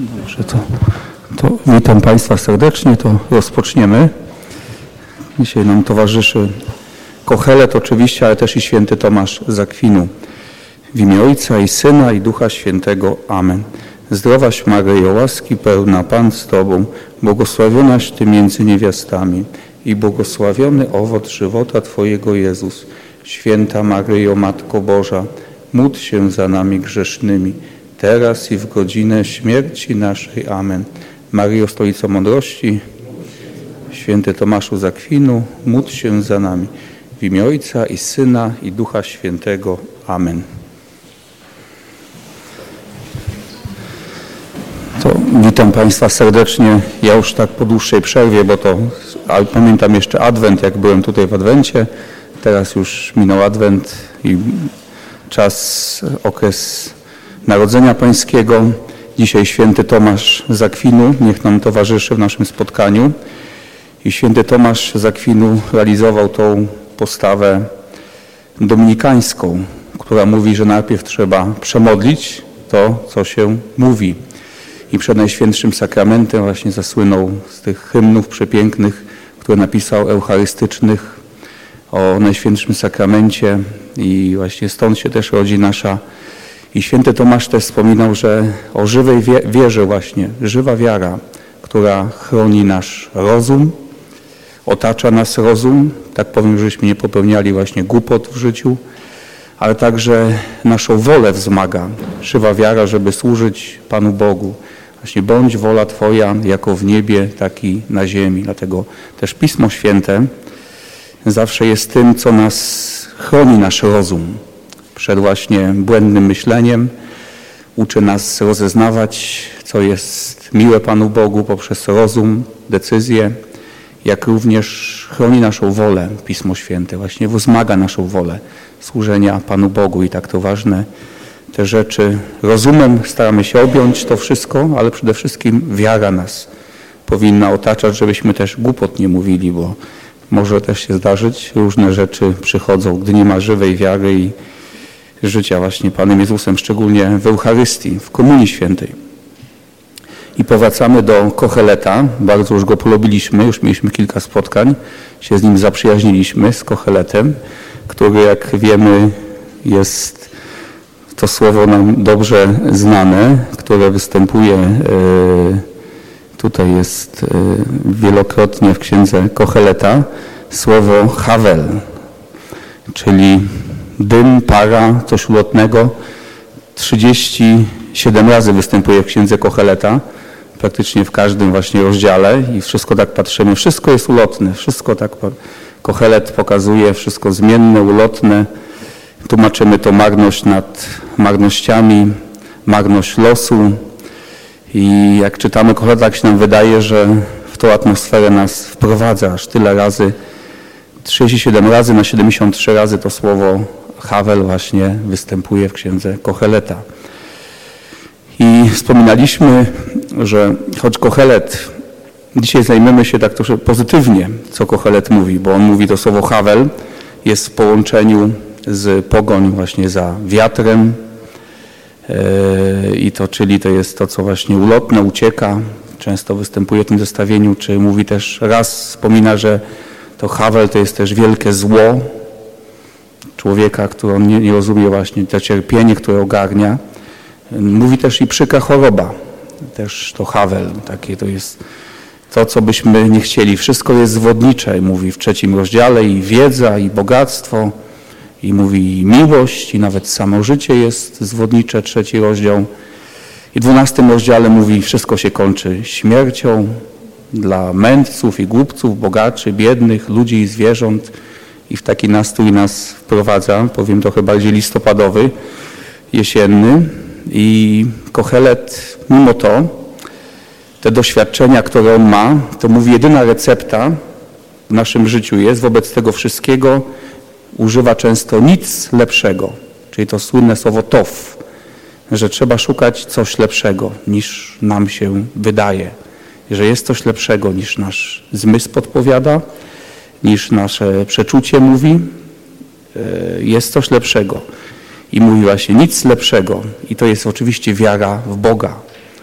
Dobrze, to, to witam Państwa serdecznie, to rozpoczniemy. Dzisiaj nam towarzyszy Kochelet oczywiście, ale też i święty Tomasz Zakwinu. W imię Ojca i Syna i Ducha Świętego. Amen. Zdrowaś Maryjo, łaski pełna Pan z Tobą, błogosławionaś Ty między niewiastami i błogosławiony owoc żywota Twojego Jezus. Święta Maryjo, Matko Boża, módl się za nami grzesznymi, teraz i w godzinę śmierci naszej. Amen. Maryjo, Stolico Mądrości, Święty Tomaszu Zakwinu, módl się za nami. W imię Ojca i Syna i Ducha Świętego. Amen. To witam Państwa serdecznie. Ja już tak po dłuższej przerwie, bo to ale pamiętam jeszcze Adwent, jak byłem tutaj w Adwencie. Teraz już minął Adwent i czas, okres Narodzenia Pańskiego. Dzisiaj święty Tomasz Zakwinu niech nam towarzyszy w naszym spotkaniu. I święty Tomasz Zakwinu realizował tą postawę dominikańską, która mówi, że najpierw trzeba przemodlić to, co się mówi. I przed Najświętszym Sakramentem właśnie zasłynął z tych hymnów przepięknych, które napisał eucharystycznych o Najświętszym Sakramencie i właśnie stąd się też rodzi nasza i święty Tomasz też wspominał, że o żywej wierze właśnie, żywa wiara, która chroni nasz rozum, otacza nas rozum, tak powiem, żebyśmy nie popełniali właśnie głupot w życiu, ale także naszą wolę wzmaga. Żywa wiara, żeby służyć Panu Bogu. Właśnie bądź wola Twoja jako w niebie, tak i na ziemi. Dlatego też Pismo Święte zawsze jest tym, co nas chroni nasz rozum przed właśnie błędnym myśleniem. Uczy nas rozeznawać, co jest miłe Panu Bogu poprzez rozum, decyzję, jak również chroni naszą wolę Pismo Święte, właśnie wzmaga naszą wolę służenia Panu Bogu i tak to ważne te rzeczy. Rozumem staramy się objąć to wszystko, ale przede wszystkim wiara nas powinna otaczać, żebyśmy też głupot nie mówili, bo może też się zdarzyć, różne rzeczy przychodzą, gdy nie ma żywej wiary i życia właśnie Panem Jezusem, szczególnie w Eucharystii, w Komunii Świętej. I powracamy do Kocheleta, bardzo już go polubiliśmy, już mieliśmy kilka spotkań, się z nim zaprzyjaźniliśmy, z Kocheletem, który jak wiemy jest to słowo nam dobrze znane, które występuje e, tutaj jest e, wielokrotnie w księdze Kocheleta, słowo Havel, czyli dym, para, coś ulotnego. 37 razy występuje w księdze Kocheleta, praktycznie w każdym właśnie rozdziale i wszystko tak patrzymy. Wszystko jest ulotne, wszystko tak Kochelet pokazuje, wszystko zmienne, ulotne. Tłumaczymy to marność nad marnościami, marność losu. I jak czytamy Kocheleta, tak się nam wydaje, że w tą atmosferę nas wprowadza aż tyle razy. 37 razy na 73 razy to słowo Havel właśnie występuje w księdze Kocheleta. I wspominaliśmy, że choć Kochelet, dzisiaj zajmiemy się tak troszkę pozytywnie, co Kochelet mówi, bo on mówi to słowo Havel, jest w połączeniu z pogoń właśnie za wiatrem e, i to, czyli to jest to, co właśnie ulotne, ucieka, często występuje w tym zestawieniu, czy mówi też, raz wspomina, że to Havel to jest też wielkie zło, człowieka, który on nie, nie rozumie właśnie to cierpienie, które ogarnia. Mówi też i przykra choroba, też to Havel, takie to jest to, co byśmy nie chcieli. Wszystko jest zwodnicze, mówi w trzecim rozdziale i wiedza, i bogactwo, i mówi i miłość, i nawet samo życie jest zwodnicze, trzeci rozdział. I w dwunastym rozdziale mówi, wszystko się kończy śmiercią dla mędrców i głupców, bogaczy, biednych, ludzi i zwierząt i w taki nastrój nas wprowadza, powiem trochę bardziej listopadowy, jesienny. I Kochelet mimo to te doświadczenia, które on ma, to mówi jedyna recepta w naszym życiu jest wobec tego wszystkiego używa często nic lepszego, czyli to słynne słowo tof, że trzeba szukać coś lepszego niż nam się wydaje, że jest coś lepszego niż nasz zmysł podpowiada, niż nasze przeczucie mówi. E, jest coś lepszego. I mówi właśnie nic lepszego. I to jest oczywiście wiara w Boga.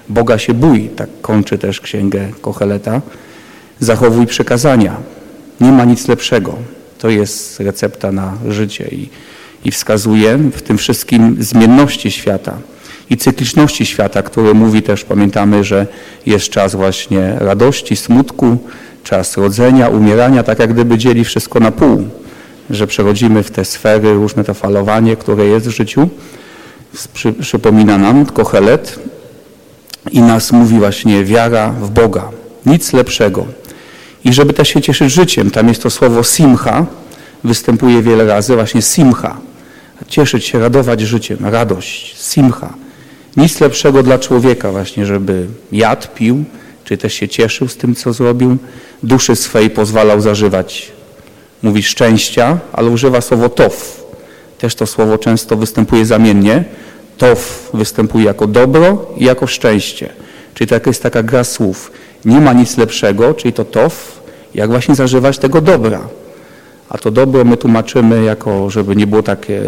Boga się bój, tak kończy też księgę Kocheleta. Zachowuj przekazania. Nie ma nic lepszego. To jest recepta na życie i, i wskazuje w tym wszystkim zmienności świata i cykliczności świata, który mówi też, pamiętamy, że jest czas właśnie radości, smutku, czas rodzenia, umierania, tak jak gdyby dzieli wszystko na pół, że przechodzimy w te sfery, różne to falowanie, które jest w życiu. Przy, przypomina nam Kochelet i nas mówi właśnie wiara w Boga. Nic lepszego. I żeby też się cieszyć życiem, tam jest to słowo simcha, występuje wiele razy, właśnie simcha. Cieszyć się, radować życiem, radość, simcha. Nic lepszego dla człowieka właśnie, żeby jadł, pił, czy też się cieszył z tym, co zrobił, duszy swej pozwalał zażywać, mówi szczęścia, ale używa słowo tof. Też to słowo często występuje zamiennie. Tof występuje jako dobro i jako szczęście. Czyli to jest taka gra słów. Nie ma nic lepszego, czyli to tof, jak właśnie zażywać tego dobra. A to dobro my tłumaczymy jako, żeby nie było takie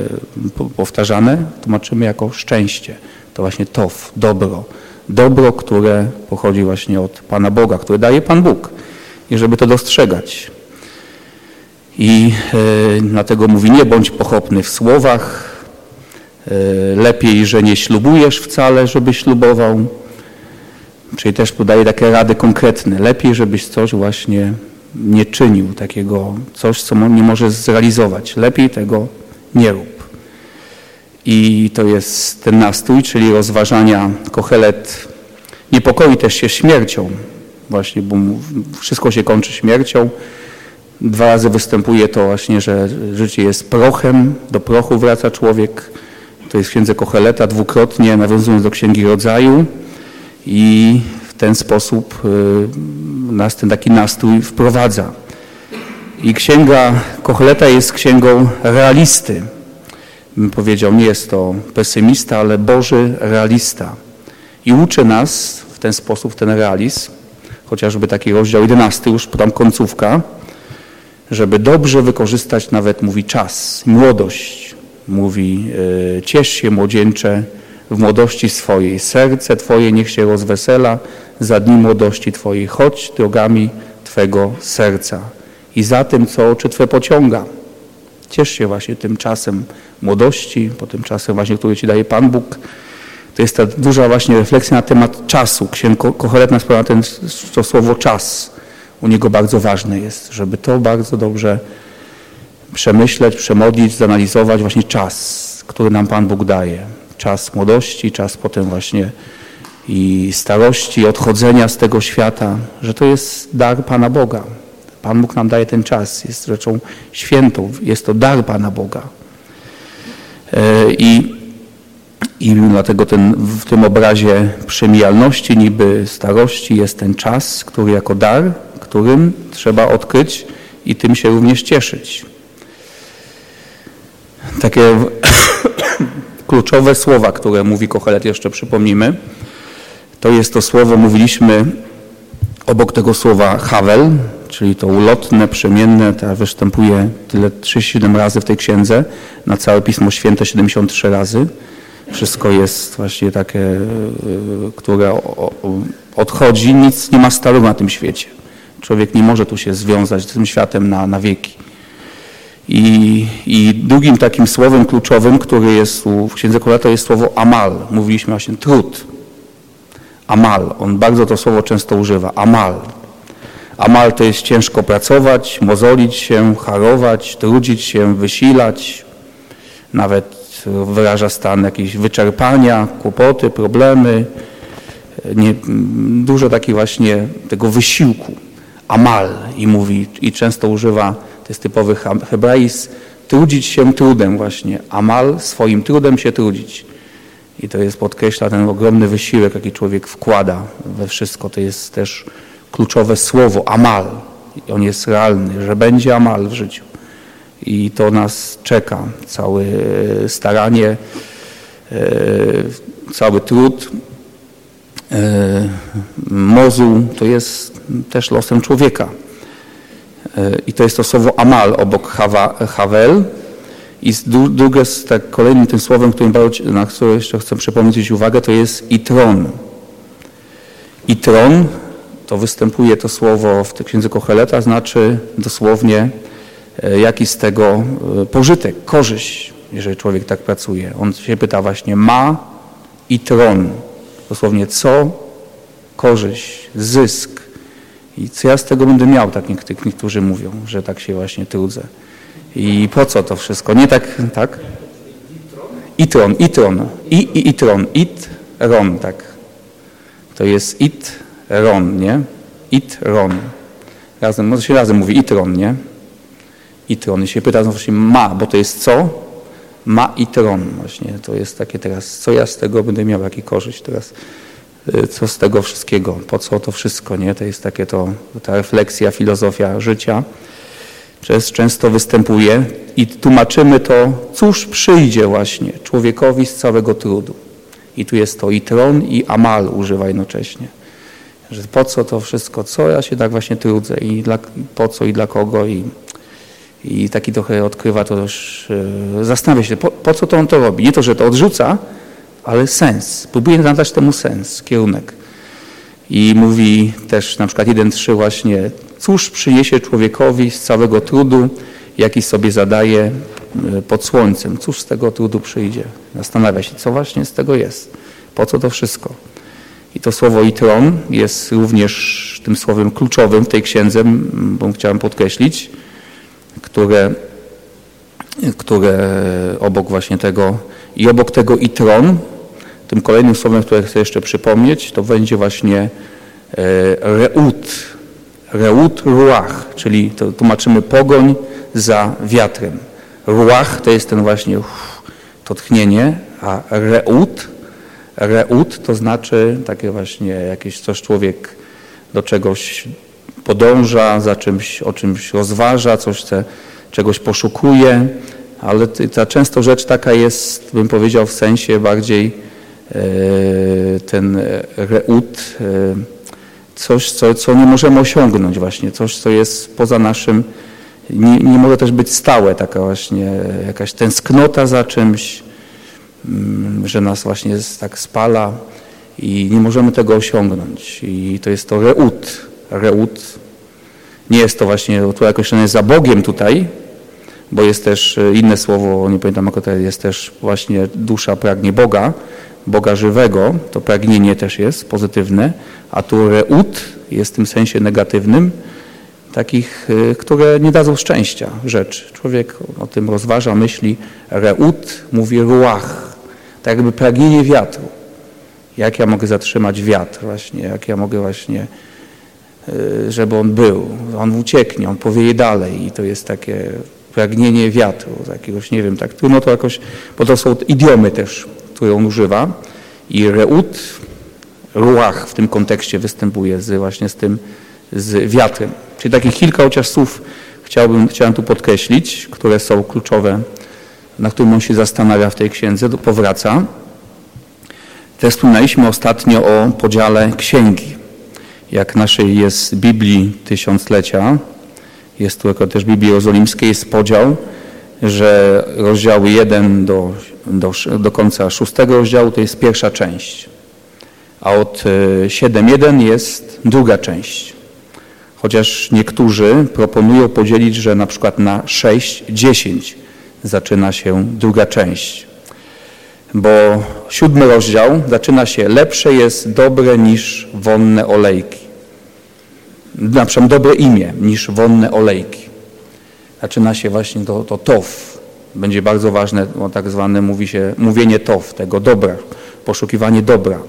powtarzane, tłumaczymy jako szczęście. To właśnie tof, dobro. Dobro, które pochodzi właśnie od Pana Boga, które daje Pan Bóg. I żeby to dostrzegać. I e, dlatego mówi, nie bądź pochopny w słowach, e, lepiej, że nie ślubujesz wcale, żeby ślubował. Czyli też podaje takie rady konkretne. Lepiej, żebyś coś właśnie nie czynił, takiego coś, co nie możesz zrealizować. Lepiej tego nie rób. I to jest ten nastrój, czyli rozważania Kochelet niepokoi też się śmiercią. Właśnie, bo wszystko się kończy śmiercią. Dwa razy występuje to właśnie, że życie jest prochem, do prochu wraca człowiek. To jest w księdze Kocheleta dwukrotnie, nawiązując do Księgi Rodzaju. I w ten sposób y, nas ten taki nastrój wprowadza. I księga Kocheleta jest księgą realisty bym powiedział, nie jest to pesymista, ale Boży realista. I uczy nas w ten sposób, ten realizm, chociażby taki rozdział 11, już tam końcówka, żeby dobrze wykorzystać nawet, mówi, czas, młodość. Mówi, yy, ciesz się młodzieńcze w młodości swojej. Serce Twoje niech się rozwesela za dni młodości Twojej. Chodź drogami Twego serca i za tym, co oczy Twe pociąga. Ciesz się właśnie tym czasem młodości, po tym czasem właśnie, który Ci daje Pan Bóg. To jest ta duża właśnie refleksja na temat czasu. Księg Kochelet nas na ten, to słowo czas. U niego bardzo ważne jest, żeby to bardzo dobrze przemyśleć, przemodlić, zanalizować właśnie czas, który nam Pan Bóg daje. Czas młodości, czas potem właśnie i starości, odchodzenia z tego świata, że to jest dar Pana Boga. Pan Bóg nam daje ten czas, jest rzeczą świętą, jest to dar Pana Boga. E, I, i dlatego ten, w tym obrazie przemijalności, niby starości jest ten czas, który jako dar, którym trzeba odkryć i tym się również cieszyć. Takie kluczowe słowa, które mówi Kochelet, jeszcze przypomnimy, to jest to słowo, mówiliśmy obok tego słowa Havel, czyli to ulotne, przemienne, to występuje tyle 37 razy w tej księdze, na całe Pismo Święte 73 razy. Wszystko jest właśnie takie, e, które odchodzi, nic nie ma stałego na tym świecie. Człowiek nie może tu się związać z tym światem na, na wieki. I, I drugim takim słowem kluczowym, który jest w Księdze Koleta jest słowo amal. Mówiliśmy właśnie trud. Amal. On bardzo to słowo często używa. Amal. Amal to jest ciężko pracować, mozolić się, harować, trudzić się, wysilać. Nawet wyraża stan jakiejś wyczerpania, kłopoty, problemy. Nie, dużo takiego właśnie tego wysiłku. Amal i mówi, i często używa, to jest typowy hebraizm, trudzić się trudem właśnie. Amal, swoim trudem się trudzić. I to jest, podkreśla ten ogromny wysiłek, jaki człowiek wkłada we wszystko. To jest też kluczowe słowo, amal. I on jest realny, że będzie amal w życiu. I to nas czeka. Całe staranie, e, cały trud, e, mozuł to jest też losem człowieka. E, I to jest to słowo amal obok havel. I drugie, tak kolejnym tym słowem, którym, na które jeszcze chcę przypomnieć uwagę, to jest itron. I tron, to występuje to słowo w księdze Kocheleta, znaczy dosłownie e, jaki z tego e, pożytek, korzyść, jeżeli człowiek tak pracuje. On się pyta właśnie ma i tron. Dosłownie co, korzyść, zysk. I co ja z tego będę miał, tak niektórzy mówią, że tak się właśnie trudzę. I po co to wszystko? Nie tak, tak? Itron, itron, i, i itron, it, ron, tak. To jest it, ron, nie? It, ron. Razem, może się razem mówi itron, nie? I się pyta właśnie ma, bo to jest co? Ma i tron właśnie. To jest takie teraz, co ja z tego będę miał, jaki korzyść teraz? Y, co z tego wszystkiego? Po co to wszystko, nie? To jest takie to, ta refleksja, filozofia życia. Często występuje i tłumaczymy to, cóż przyjdzie właśnie człowiekowi z całego trudu. I tu jest to i tron, i amal używa jednocześnie. Że po co to wszystko, co ja się tak właśnie trudzę i dla, po co i dla kogo i, i taki trochę odkrywa to też, yy, zastanawia się, po, po co to on to robi. Nie to, że to odrzuca, ale sens. Próbuje nadać temu sens, kierunek. I mówi też na przykład 1.3 właśnie, cóż przyniesie człowiekowi z całego trudu, jaki sobie zadaje e, pod słońcem. Cóż z tego trudu przyjdzie? Zastanawia się, co właśnie z tego jest. Po co to wszystko? I to słowo itron jest również tym słowem kluczowym w tej księdze, bo chciałem podkreślić, które, które obok właśnie tego i obok tego itron, tym kolejnym słowem, które chcę jeszcze przypomnieć, to będzie właśnie e, reut, reut ruach, czyli to tłumaczymy pogoń za wiatrem. Ruach to jest ten właśnie to tchnienie, a reut, reut to znaczy takie właśnie jakieś coś człowiek do czegoś podąża, za czymś, o czymś rozważa, coś chce, czegoś poszukuje, ale ta często rzecz taka jest, bym powiedział, w sensie bardziej e, ten reut, e, coś, co, co nie możemy osiągnąć właśnie, coś, co jest poza naszym nie, nie może też być stałe, taka właśnie jakaś tęsknota za czymś, mm, że nas właśnie tak spala i nie możemy tego osiągnąć. I to jest to reut. Reut. Nie jest to właśnie tu określone za Bogiem tutaj, bo jest też e, inne słowo, nie pamiętam jak to jest też właśnie dusza pragnie Boga, Boga żywego, to pragnienie też jest pozytywne, a tu reut jest w tym sensie negatywnym, takich, y, które nie dadzą szczęścia rzecz. Człowiek o tym rozważa, myśli. Reut mówi ruach, tak jakby pragnienie wiatru. Jak ja mogę zatrzymać wiatr właśnie, jak ja mogę właśnie, żeby on był. On ucieknie, on powieje dalej i to jest takie pragnienie wiatru, jakiegoś, nie wiem, tak trudno to jakoś, bo to są idiomy też, które on używa. I reut, ruach w tym kontekście występuje z, właśnie z tym, z wiatrem. Czyli takich kilka chociaż słów chciałbym, chciałem tu podkreślić, które są kluczowe, na którym on się zastanawia w tej księdze, powraca. Też wspomnieliśmy ostatnio o podziale księgi. Jak naszej jest Biblii Tysiąclecia, jest tu jako też Biblii Jerozolimskiej, jest podział, że rozdziały 1 do, do, do końca szóstego rozdziału to jest pierwsza część, a od 7.1 e, jest druga część. Chociaż niektórzy proponują podzielić, że na przykład na 6, 10 zaczyna się druga część. Bo siódmy rozdział zaczyna się lepsze jest dobre niż wonne olejki. Na dobre imię niż wonne olejki. Zaczyna się właśnie to, to tow. Będzie bardzo ważne, tak zwane mówi się, mówienie tow, tego dobra, poszukiwanie dobra.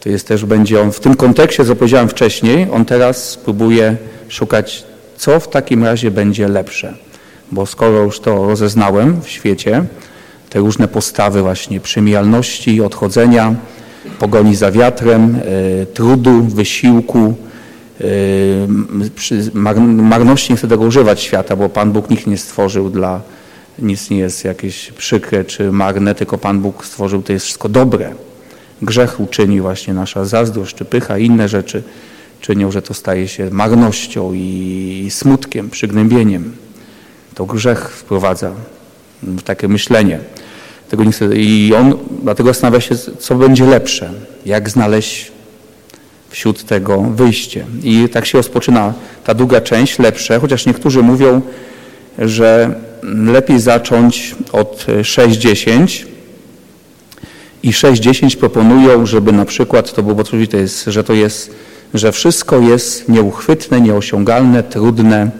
To jest też, będzie on w tym kontekście, co powiedziałem wcześniej, on teraz próbuje szukać, co w takim razie będzie lepsze. Bo skoro już to rozeznałem w świecie, te różne postawy właśnie przemijalności, odchodzenia, pogoni za wiatrem, y, trudu, wysiłku, y, marności nie chcę tego używać świata, bo Pan Bóg nikt nie stworzył dla, nic nie jest jakieś przykre czy marne, tylko Pan Bóg stworzył, to jest wszystko dobre grzech uczyni właśnie nasza zazdrość czy pycha i inne rzeczy czynią, że to staje się marnością i smutkiem, przygnębieniem. To grzech wprowadza w takie myślenie. Tego nie chcę. I on dlatego zastanawia się, co będzie lepsze, jak znaleźć wśród tego wyjście. I tak się rozpoczyna ta druga część, lepsze, chociaż niektórzy mówią, że lepiej zacząć od 6.10 i 6.10 proponują, żeby na przykład, to było to jest, że to jest, że wszystko jest nieuchwytne, nieosiągalne, trudne,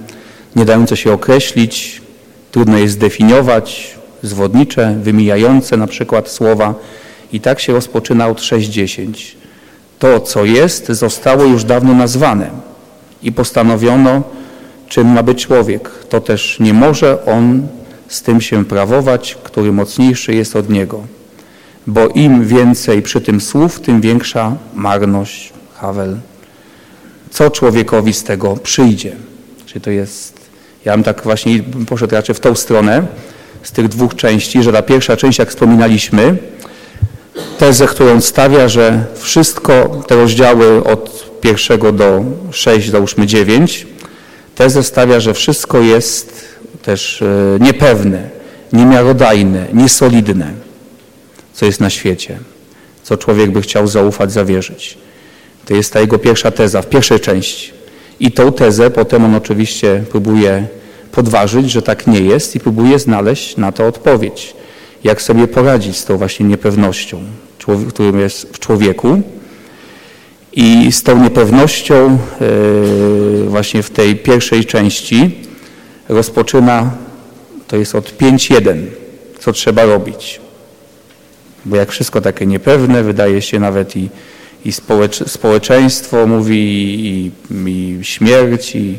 nie dające się określić, trudno jest zdefiniować, zwodnicze, wymijające na przykład słowa. I tak się rozpoczyna od 6.10. To, co jest, zostało już dawno nazwane i postanowiono, czym ma być człowiek. To też nie może on z tym się prawować, który mocniejszy jest od niego. Bo im więcej przy tym słów, tym większa marność. Havel. Co człowiekowi z tego przyjdzie? Czy to jest... Ja bym tak właśnie poszedł raczej w tą stronę z tych dwóch części, że ta pierwsza część, jak wspominaliśmy, tezę, którą stawia, że wszystko, te rozdziały od pierwszego do 6, załóżmy 9, tezę stawia, że wszystko jest też e, niepewne, niemiarodajne, niesolidne, co jest na świecie, co człowiek by chciał zaufać, zawierzyć. To jest ta jego pierwsza teza w pierwszej części. I tą tezę potem on oczywiście próbuje podważyć, że tak nie jest i próbuje znaleźć na to odpowiedź. Jak sobie poradzić z tą właśnie niepewnością, którym jest w człowieku. I z tą niepewnością e, właśnie w tej pierwszej części rozpoczyna, to jest od 5.1, co trzeba robić. Bo jak wszystko takie niepewne, wydaje się nawet i, i społeczeństwo mówi, i, i śmierć, i,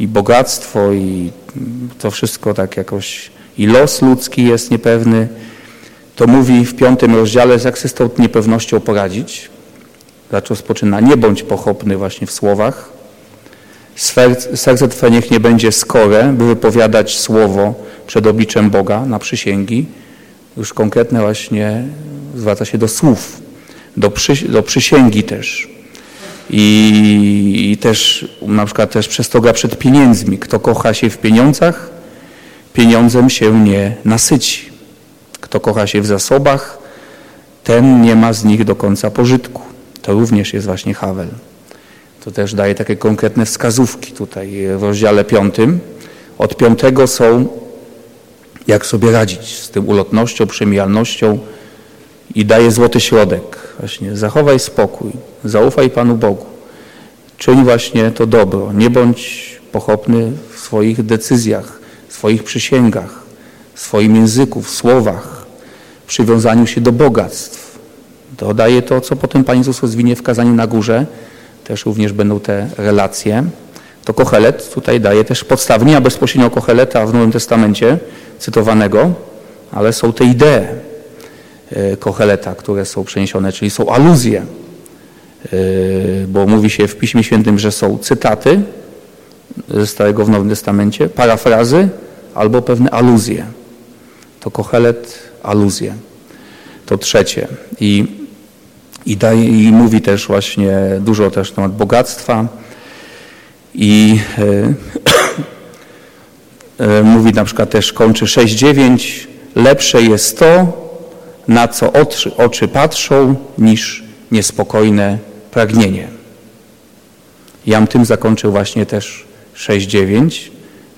i bogactwo, i to wszystko tak jakoś, i los ludzki jest niepewny, to mówi w piątym rozdziale, jak sobie z tą niepewnością poradzić. Zaczął rozpoczyna, nie bądź pochopny właśnie w słowach. Serce Twe niech nie będzie skore, by wypowiadać słowo przed obliczem Boga na przysięgi. Już konkretne właśnie zwraca się do słów, do, przy, do przysięgi też. I, I, też na przykład też przestoga przed pieniędzmi. Kto kocha się w pieniądzach, pieniądzem się nie nasyci. Kto kocha się w zasobach, ten nie ma z nich do końca pożytku. To również jest właśnie Havel. To też daje takie konkretne wskazówki tutaj w rozdziale piątym. Od piątego są jak sobie radzić z tym ulotnością, przemijalnością i daje złoty środek. Właśnie zachowaj spokój, zaufaj Panu Bogu. Czyń właśnie to dobro. Nie bądź pochopny w swoich decyzjach, swoich przysięgach, swoim języku, w słowach, przywiązaniu się do bogactw. To daje to, co potem Pan Jezus rozwinie w kazaniu na górze. Też również będą te relacje. To Kochelet tutaj daje też podstawy, nie ma bezpośrednio Kocheleta w Nowym Testamencie cytowanego, ale są te idee Kocheleta, które są przeniesione, czyli są aluzje Yy, bo mówi się w Piśmie Świętym, że są cytaty ze Starego w Nowym Testamencie, parafrazy albo pewne aluzje. To Kochelet aluzje. To trzecie. I, i, daje, i mówi też właśnie dużo też na temat bogactwa i yy, mówi na przykład też, kończy 6-9, lepsze jest to, na co oczy, oczy patrzą, niż niespokojne pragnienie. Jam tym zakończył właśnie też 6.9,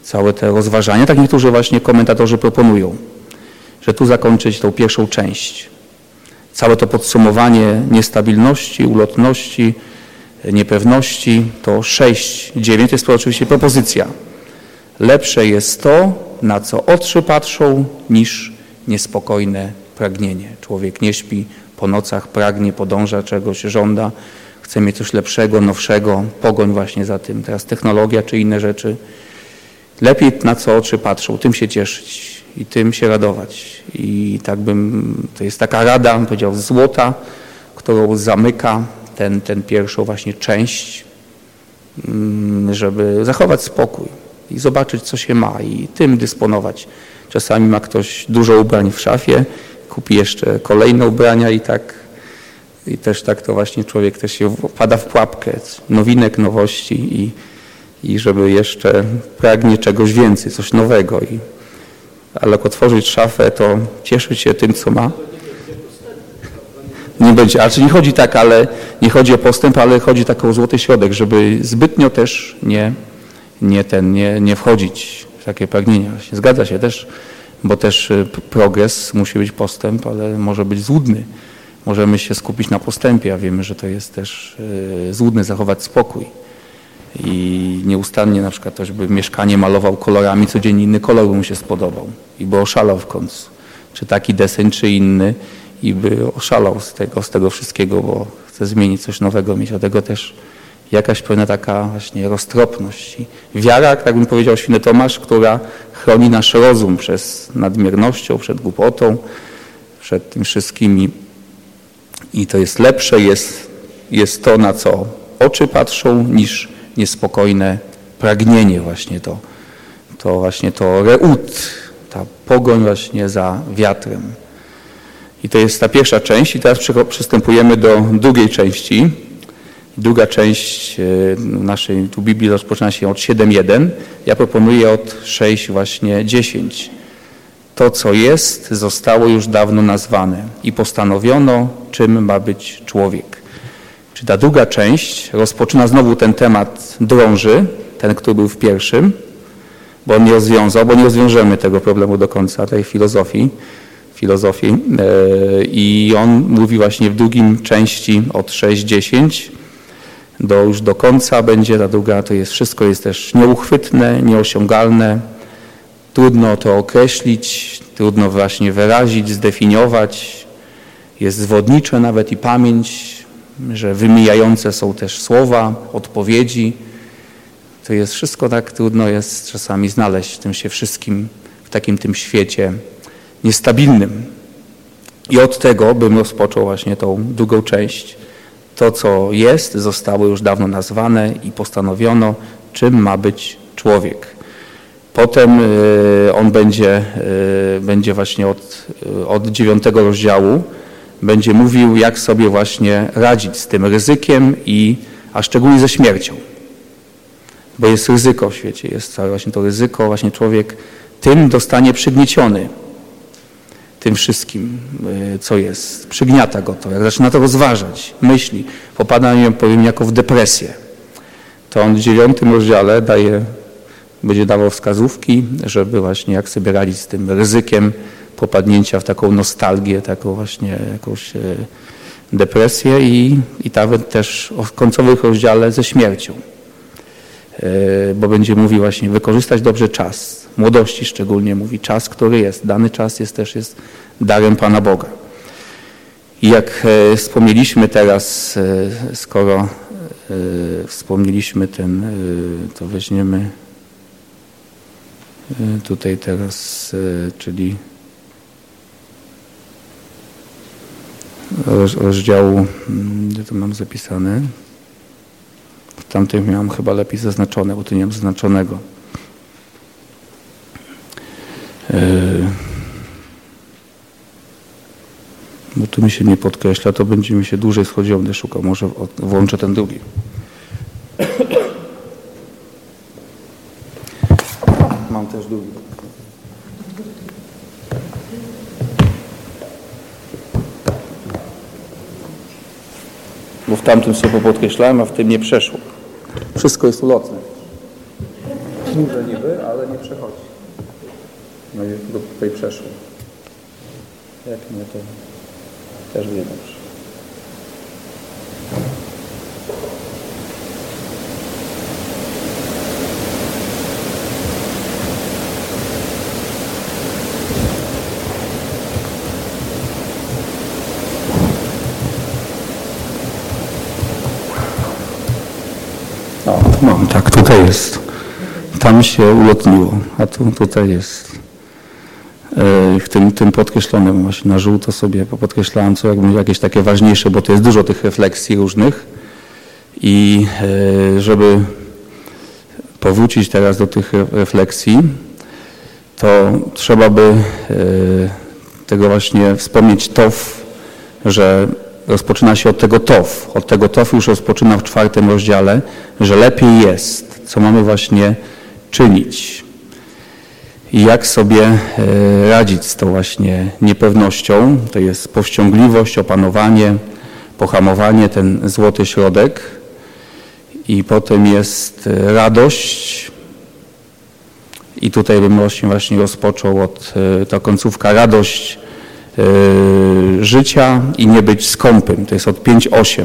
całe te rozważania. Tak niektórzy właśnie komentatorzy proponują, że tu zakończyć tą pierwszą część. Całe to podsumowanie niestabilności, ulotności, niepewności to 6.9 to jest to oczywiście propozycja. Lepsze jest to, na co oczy patrzą, niż niespokojne pragnienie. Człowiek nie śpi po nocach, pragnie, podąża czegoś, żąda, chce mieć coś lepszego, nowszego, pogoń właśnie za tym. Teraz technologia czy inne rzeczy. Lepiej na co oczy patrzą, tym się cieszyć i tym się radować. I tak bym, to jest taka rada, bym powiedział, złota, którą zamyka ten, ten pierwszą właśnie część, mm, żeby zachować spokój i zobaczyć, co się ma i tym dysponować. Czasami ma ktoś dużo ubrań w szafie, kupi jeszcze kolejne ubrania i tak i też tak to właśnie człowiek też się wpada w pułapkę nowinek, nowości i, i żeby jeszcze pragnie czegoś więcej, coś nowego. I, ale jak otworzyć szafę, to cieszyć się tym, co ma. nie będzie. A czy nie chodzi tak, ale nie chodzi o postęp, ale chodzi tak o złoty środek, żeby zbytnio też nie, nie, ten, nie, nie wchodzić w takie pragnienia. Zgadza się też, bo też y, progres musi być postęp, ale może być złudny. Możemy się skupić na postępie, a wiemy, że to jest też y, złudne zachować spokój. I nieustannie na przykład ktoś by mieszkanie malował kolorami, codziennie inny kolor by mu się spodobał i by oszalał w końcu. Czy taki deseń, czy inny i by oszalał z tego, z tego wszystkiego, bo chce zmienić coś nowego, mieć. Dlatego też jakaś pewna taka właśnie roztropność. Wiara, tak bym powiedział święty Tomasz, która chroni nasz rozum przed nadmiernością, przed głupotą, przed tym wszystkimi. I to jest lepsze, jest, jest to, na co oczy patrzą, niż niespokojne pragnienie właśnie to, to właśnie to reut, ta pogoń właśnie za wiatrem. I to jest ta pierwsza część i teraz przystępujemy do drugiej części. Druga część e, naszej tu Biblii rozpoczyna się od 7.1. Ja proponuję od 6 właśnie 10. To, co jest, zostało już dawno nazwane i postanowiono, czym ma być człowiek. Czy ta druga część rozpoczyna znowu ten temat drąży, ten, który był w pierwszym, bo on nie rozwiązał, bo nie rozwiążemy tego problemu do końca, tej filozofii, filozofii. E, I on mówi właśnie w drugim części od 6-10 do, już do końca będzie ta druga, to jest wszystko jest też nieuchwytne, nieosiągalne, trudno to określić, trudno właśnie wyrazić, zdefiniować, jest zwodnicze nawet i pamięć, że wymijające są też słowa, odpowiedzi. To jest wszystko tak trudno jest czasami znaleźć w tym się wszystkim, w takim tym świecie niestabilnym. I od tego bym rozpoczął właśnie tą drugą część. To, co jest, zostało już dawno nazwane i postanowiono, czym ma być człowiek. Potem y, on będzie, y, będzie właśnie od, y, od dziewiątego rozdziału, będzie mówił, jak sobie właśnie radzić z tym ryzykiem i a szczególnie ze śmiercią. Bo jest ryzyko w świecie, jest właśnie to ryzyko, właśnie człowiek tym dostanie przygnieciony tym wszystkim, y, co jest. Przygniata go to. Jak zaczyna to rozważać, myśli, popada, nie powiem, jako w depresję. To on w dziewiątym rozdziale daje, będzie dawał wskazówki, żeby właśnie jak sobie radzić z tym ryzykiem popadnięcia w taką nostalgię, taką właśnie jakąś e, depresję i, i nawet też w końcowych rozdziale ze śmiercią. E, bo będzie mówił właśnie wykorzystać dobrze czas, młodości szczególnie mówi, czas, który jest, dany czas jest też jest darem Pana Boga. I jak e, wspomnieliśmy teraz, skoro wspomnieliśmy ten, to weźmiemy tutaj teraz, czyli rozdziału, mm, gdzie to mam zapisane. W tamtym miałem chyba lepiej zaznaczone, bo tu nie mam zaznaczonego. E, bo tu mi się nie podkreśla, to będzie mi się dłużej schodziło, będę szukał. Może włączę ten drugi. Mam też drugi. bo w tamtym sobie podkreślałem, a w tym nie przeszło. Wszystko jest ulotne. Duże niby, ale nie przechodzi. No i tutaj przeszło. Jak nie, to też wie dobrze. Mam, tak, tutaj jest. Tam się ulotniło, a tu, tutaj jest. W tym, tym podkreślonym właśnie na żółto sobie podkreślałem co jakby jakieś takie ważniejsze, bo to jest dużo tych refleksji różnych i e, żeby powrócić teraz do tych refleksji, to trzeba by e, tego właśnie wspomnieć to, że rozpoczyna się od tego tof. Od tego tof już rozpoczyna w czwartym rozdziale, że lepiej jest, co mamy właśnie czynić. Jak sobie e, radzić z tą właśnie niepewnością. To jest powściągliwość, opanowanie, pohamowanie, ten złoty środek. I potem jest e, radość. I tutaj bym właśnie, właśnie rozpoczął od e, ta końcówka radość życia i nie być skąpym. To jest od 5-8.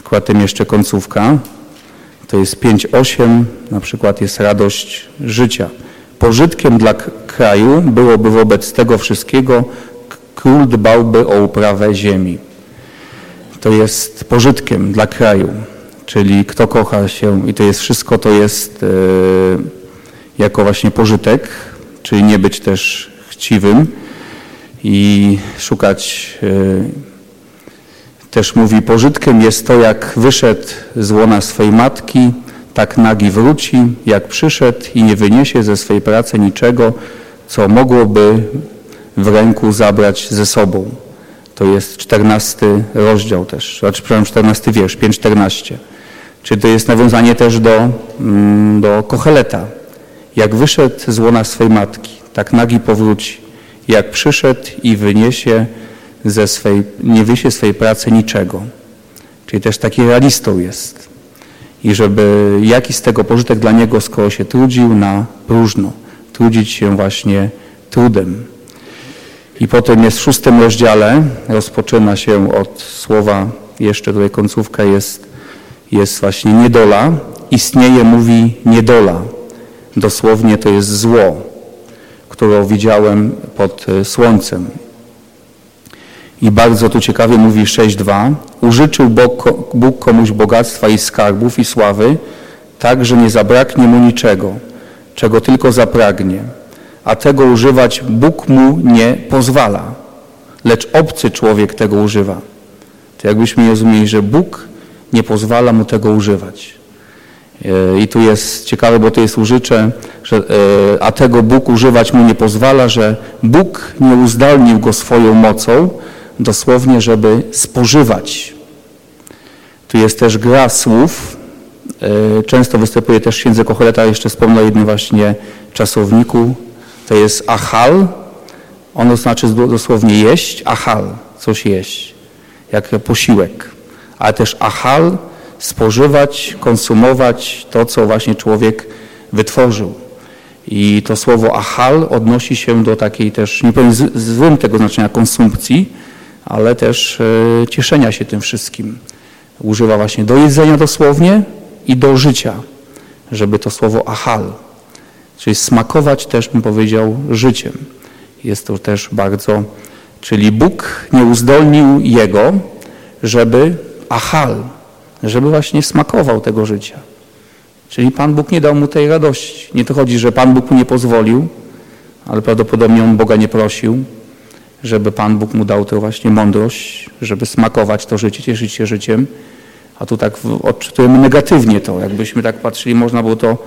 Akurat tym jeszcze końcówka. To jest 5-8, na przykład jest radość życia. Pożytkiem dla kraju byłoby wobec tego wszystkiego, król dbałby o uprawę ziemi. To jest pożytkiem dla kraju, czyli kto kocha się i to jest wszystko, to jest e, jako właśnie pożytek, czyli nie być też chciwym i szukać e, też mówi, pożytkiem jest to, jak wyszedł z łona swej matki, tak nagi wróci, jak przyszedł i nie wyniesie ze swej pracy niczego, co mogłoby w ręku zabrać ze sobą. To jest czternasty rozdział też, znaczy, przepraszam, czternasty wiersz, 5.14. Czy to jest nawiązanie też do, mm, do Kocheleta. Jak wyszedł z łona swej matki, tak nagi powróci. Jak przyszedł i wyniesie ze swej, nie wyniesie swej pracy niczego. Czyli też taki realistą jest i żeby jakiś z tego pożytek dla niego, skoro się trudził na próżno, trudzić się właśnie trudem. I potem jest w szóstym rozdziale, rozpoczyna się od słowa, jeszcze tutaj końcówka jest, jest właśnie niedola. Istnieje, mówi niedola. Dosłownie to jest zło, które widziałem pod e, słońcem. I bardzo tu ciekawie mówi 6.2. Użyczył Bóg komuś bogactwa i skarbów i sławy, tak, że nie zabraknie mu niczego, czego tylko zapragnie. A tego używać Bóg mu nie pozwala, lecz obcy człowiek tego używa. To jakbyśmy rozumieli, że Bóg nie pozwala mu tego używać. E, I tu jest ciekawe, bo to jest użycze, że, e, a tego Bóg używać mu nie pozwala, że Bóg nie uzdolnił go swoją mocą, dosłownie, żeby spożywać. Tu jest też gra słów. E, często występuje też księdze Kocheleta, jeszcze wspomnę o jednym właśnie czasowniku. To jest achal. Ono znaczy dosłownie jeść, achal, coś jeść, jak posiłek. Ale też achal, spożywać, konsumować to, co właśnie człowiek wytworzył. I to słowo achal odnosi się do takiej też, nie powiem złym tego znaczenia konsumpcji, ale też e, cieszenia się tym wszystkim. Używa właśnie do jedzenia dosłownie i do życia, żeby to słowo achal, czyli smakować też bym powiedział życiem. Jest to też bardzo, czyli Bóg nie uzdolnił Jego, żeby achal, żeby właśnie smakował tego życia. Czyli Pan Bóg nie dał mu tej radości. Nie to chodzi, że Pan Bóg mu nie pozwolił, ale prawdopodobnie on Boga nie prosił, żeby Pan Bóg mu dał tę właśnie mądrość, żeby smakować to życie, cieszyć się życiem. A tu tak odczytujemy negatywnie to, jakbyśmy tak patrzyli, można było to,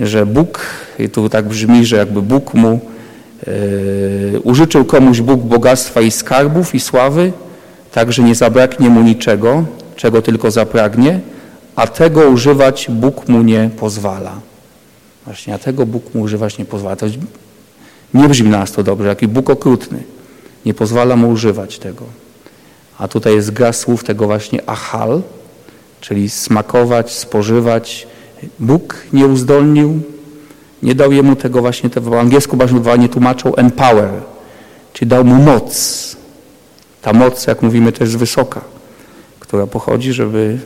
że Bóg, i tu tak brzmi, że jakby Bóg mu yy, użyczył komuś Bóg bogactwa i skarbów i sławy, tak, że nie zabraknie mu niczego, czego tylko zapragnie, a tego używać Bóg mu nie pozwala. Właśnie, a tego Bóg mu używać nie pozwala. To nie brzmi na nas to dobrze, jaki Bóg okrutny nie pozwala mu używać tego. A tutaj jest gra słów tego właśnie achal, czyli smakować, spożywać. Bóg nie uzdolnił, nie dał jemu tego właśnie, to w angielsku właśnie tłumaczą empower, czyli dał mu moc. Ta moc, jak mówimy, też z wysoka, która pochodzi, żeby